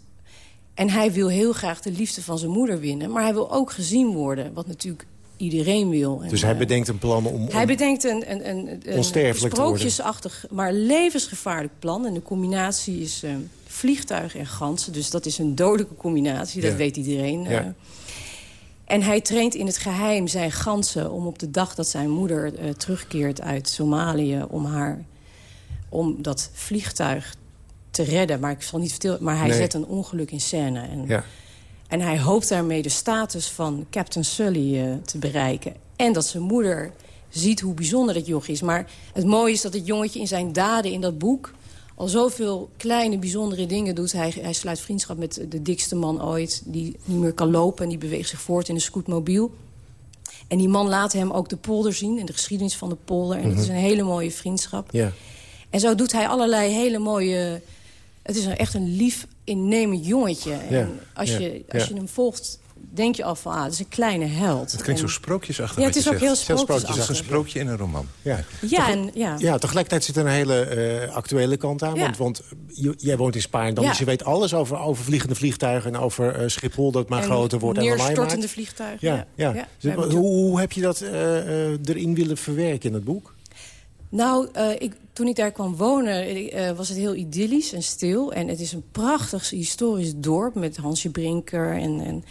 En hij wil heel graag de liefde van zijn moeder winnen. Maar hij wil ook gezien worden. Wat natuurlijk iedereen wil. En, dus hij eh, bedenkt een plan om... hij bedenkt een, een, een, een sprookjesachtig, maar levensgevaarlijk plan. En de combinatie is eh, vliegtuig en ganzen. Dus dat is een dodelijke combinatie, dat Ja. weet iedereen. Ja. eh. en hij traint in het geheim zijn ganzen om op de dag dat zijn moeder terugkeert uit Somalië... om haar om dat vliegtuig te redden. Maar ik zal niet vertellen, maar hij Nee. zet een ongeluk in scène. En, Ja. en hij hoopt daarmee de status van Captain Sully eh, te bereiken. En dat zijn moeder ziet hoe bijzonder dat joch is. Maar het mooie is dat het jongetje in zijn daden in dat boek... al zoveel kleine, bijzondere dingen doet. Hij, hij sluit vriendschap met de dikste man ooit... die niet meer kan lopen en die beweegt zich voort in een scootmobiel. En die man laat hem ook de polder zien en de geschiedenis van de polder. En het is Mhm. een hele mooie vriendschap. Ja. En zo doet hij allerlei hele mooie... Het is een, echt een lief, innemend jongetje. Ja, En als, ja, je, als ja. je hem volgt, denk je al van... Ah, het is een kleine held. Het klinkt En- zo sprookjesachtig Ja, het is ook zegt. heel sprookjesachtig. Het is een sprookje in een roman. Ja. Ja, en, ja. Ja, tegelijkertijd zit er een hele eh, actuele kant aan. Ja. Want, want je- jij woont in Spaarndam, Ja. dus je weet alles over, over vliegende vliegtuigen... en over eh, Schiphol dat maar En groter wordt en neerstortende vliegtuigen, Ja, ja. ja. Ja, Dus hoe, hoe heb je dat eh, erin willen verwerken in het boek? Nou, eh, ik, toen ik daar kwam wonen, eh, was het heel idyllisch en stil. En het is een prachtig historisch dorp met Hansje Brinker. En, en,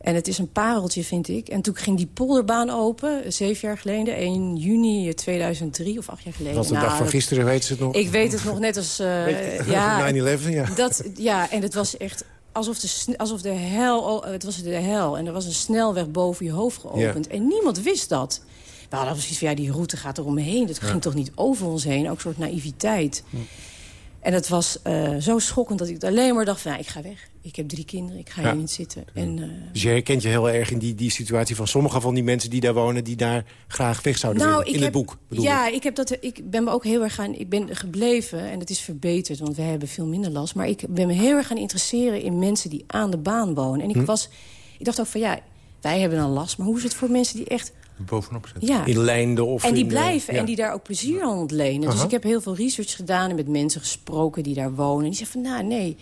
en het is een pareltje, vind ik. En toen ging die polderbaan open, zeven jaar geleden. 1 juni 2003, of acht jaar geleden. Want de Nou, dag van dat- gisteren weten ze het nog. Ik weet het nog net als... eh, Weet ja, 9/11, ja. Dat, ja, en het was echt alsof de, alsof de hel... het was de hel. En er was een snelweg boven je hoofd geopend. En niemand wist dat. We hadden precies van, ja, die route gaat er omheen. Dat ging toch niet over ons heen? Ook een soort naïviteit. En het was eh, zo schokkend dat ik alleen maar dacht van... ja, ik ga weg. Ik heb drie kinderen, ik ga hier niet zitten. En, Dus je herkent je heel erg in die, die situatie van sommige van die mensen die daar wonen... die daar graag weg zouden nou, willen, in heb, het boek. bedoel ja, ik. ik, heb dat, ik ben me ook heel erg gaan... Ik ben gebleven, en het is verbeterd, want we hebben veel minder last. Maar ik ben me heel erg gaan interesseren in mensen die aan de baan wonen. En ik, Hm. was, ik dacht ook van, ja, wij hebben dan last. Maar hoe is het voor mensen die echt... Bovenop zetten. Ja. In Leinde of en die in, eh, blijven ja. en die daar ook plezier aan ontlenen. Dus ik heb heel veel research gedaan en met mensen gesproken die daar wonen. En die zeggen van, nou nee,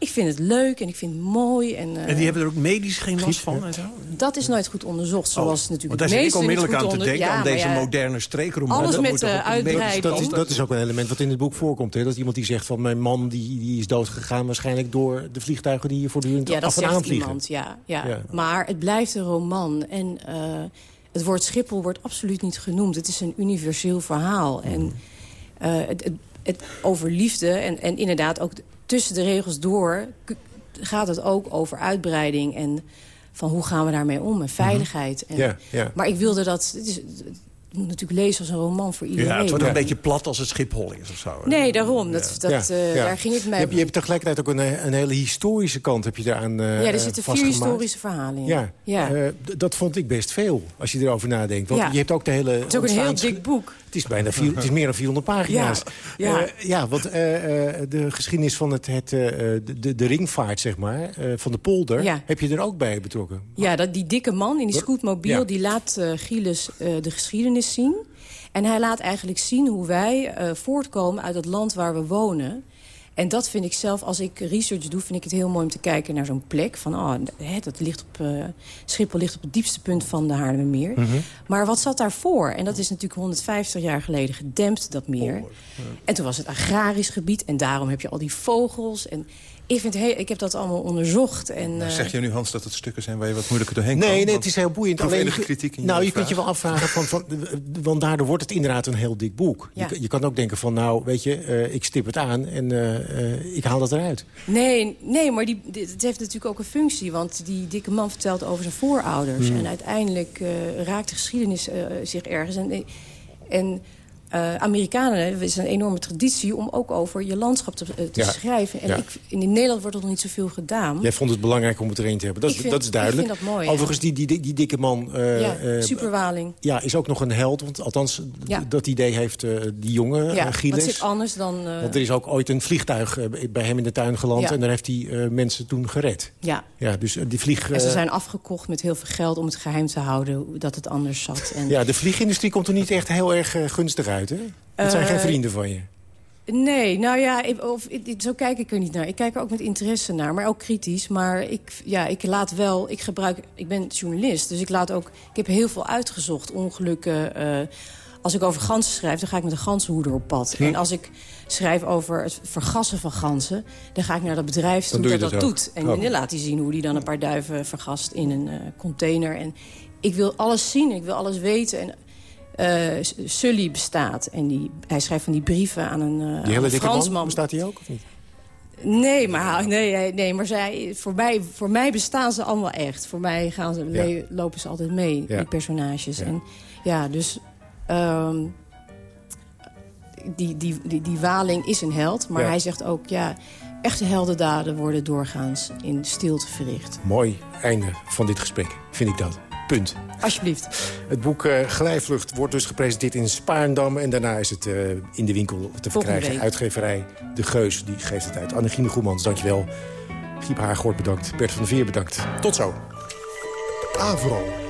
ik vind het leuk en ik vind het mooi. En, eh, En die hebben er ook medisch geen last van? En zo? Dat is nooit goed onderzocht, zoals Want natuurlijk daar de zit ik onmiddellijk aan te denken, Ja, aan deze ja, moderne streekroman. Alles Dat met, moet eh, een uitbreiding. Dat is, dat is ook een element wat in het boek voorkomt. Hè? Dat iemand die zegt van mijn man die, die is doodgegaan... waarschijnlijk door de vliegtuigen die hier voortdurend Ja, dat af en aan zegt vliegen. iemand, ja, ja. Ja. Maar het blijft een roman. En eh, het woord Schiphol wordt absoluut niet genoemd. Het is een universeel verhaal. En eh, het, het, het over liefde en, en inderdaad ook tussen de regels door... gaat het ook over uitbreiding en van hoe gaan we daarmee om en veiligheid. En, Ja, ja. Maar ik wilde dat... Het, is, moet natuurlijk lezen als een roman voor iedereen. Ja, het wordt een beetje plat als het Schiphol is of zo. Nee, daarom. Dat, dat, Ja, eh, ja. Daar ging het Je mij... hebt, je hebt tegelijkertijd ook een, een hele historische kant heb je daaraan eh ja, er zitten vier historische verhalen in. Ja, ja. eh, dat vond ik best veel, als je erover nadenkt. Want Ja. je hebt ook de hele... het is ook een heel dik boek. Het is, bijna vier, het is meer dan 400 pagina's. Ja, ja. Eh, ja want eh, eh, de geschiedenis van het, het, de, de, de ringvaart, zeg maar, van de polder... Ja. heb je er ook bij betrokken. Ja, dat, die dikke man in die scootmobiel... Ja. die laat Gilles de geschiedenis zien. En hij laat eigenlijk zien hoe wij voortkomen uit het land waar we wonen. En dat vind ik zelf, als ik research doe... vind ik het heel mooi om te kijken naar zo'n plek. Van, oh, hè, dat ligt op, eh, Schiphol ligt op het diepste punt van de Haarlemmermeer. Mhm. Maar wat zat daarvoor? En dat is natuurlijk 150 jaar geleden gedempt, dat meer. En toen was het agrarisch gebied. En daarom heb je al die vogels. En ik, vind heel, ik heb dat allemaal onderzocht. En, Nou, eh, zeg je nu, Hans, dat het stukken zijn waar je wat moeilijker doorheen kan? Nee, nee, Want het is heel boeiend. Alleen, enige kritiek in nou, je je kunt je wel afvragen, van, van, want daardoor wordt het inderdaad een heel dik boek. Ja. Je, kan- je kan ook denken van, nou, weet je, eh, ik stip het aan en eh, eh, ik haal dat eruit. Nee, nee maar die, dit, het heeft natuurlijk ook een functie. Want die dikke man vertelt over zijn voorouders. Hmm. En uiteindelijk eh, raakt de geschiedenis eh, zich ergens. En, en eh, Amerikanen, is een enorme traditie... om ook over je landschap te, eh, te Ja. schrijven. En Ja. ik, in Nederland wordt er nog niet zoveel gedaan. Jij vond het belangrijk om het erin te hebben. Dat, is, vind- dat is duidelijk. ik vind dat mooi, ja. Overigens, die, die, die, die dikke man... eh, ja, superwaling. ja, is ook nog een held. Want althans, dat idee heeft die jongen, Ja, Gilles. wat zit anders dan... Want er is ook ooit een vliegtuig bij hem in de tuin geland... En daar heeft hij mensen toen gered. ja. Ja, dus die vlieg... En ze zijn afgekocht met heel veel geld om het geheim te houden... dat het anders zat. En, Ja, de vliegindustrie komt er niet echt heel erg gunstig uit, hè? Het zijn Eh, geen vrienden van je. Nee, nou ja, ik- of, ik- zo kijk ik er niet naar. Ik kijk er ook met interesse naar, maar ook kritisch. Maar ik, ja, ik laat wel, ik gebruik, ik ben journalist, dus ik laat ook, ik heb heel veel uitgezocht. Ongelukken, eh, als ik over ganzen schrijf, dan ga ik met een ganzenhoeder op pad. Hm. En als ik schrijf over het vergassen van ganzen, dan ga ik naar dat bedrijf toe dat dat dat doet. En Oh. dan laat hij zien hoe hij dan een paar duiven vergast in een eh, container. En ik wil alles zien, ik wil alles weten. En, eh, Sully bestaat. En die, hij schrijft van die brieven aan een, eh, Die hele een dikke man, Fransman. bestaat die ook of niet? Nee, maar, nee, nee, maar zij, voor, mij, voor mij bestaan ze allemaal echt. Voor mij gaan ze, Ja. lopen ze altijd mee, Ja. die personages. Ja. En ja, dus ehm, die, die, die, die Waling is een held. Maar hij zegt ook, ja, echte heldendaden worden doorgaans in stilte verricht. Mooi einde van dit gesprek, vind ik dat. Punt. Alsjeblieft. Het boek uh, Glijvlucht wordt dus gepresenteerd in Spaarndam... en daarna is het uh, in de winkel te verkrijgen. Uitgeverij De Geus, die geeft het uit. Annegine Goemans, dankjewel. Giep Haaghoort bedankt. Bert van der Veer bedankt. Tot zo. Avro.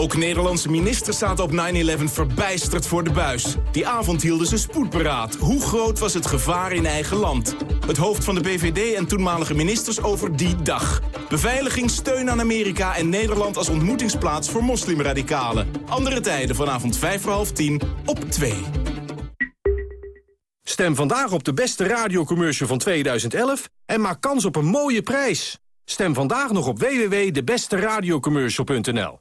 ook Nederlandse minister staat op 9-11 verbijsterd voor de buis. Die avond hielden ze spoedberaad. Hoe groot was het gevaar in eigen land? Het hoofd van de BVD en toenmalige ministers over die dag. Beveiliging, steun aan Amerika en Nederland als ontmoetingsplaats voor moslimradicalen. Andere tijden vanavond 5 voor half 10 op 2. Stem vandaag op de beste radiocommercial van 2011 en maak kans op een mooie prijs. Stem vandaag nog op www.debesteradiocommercial.nl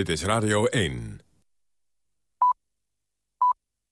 Dit is Radio 1.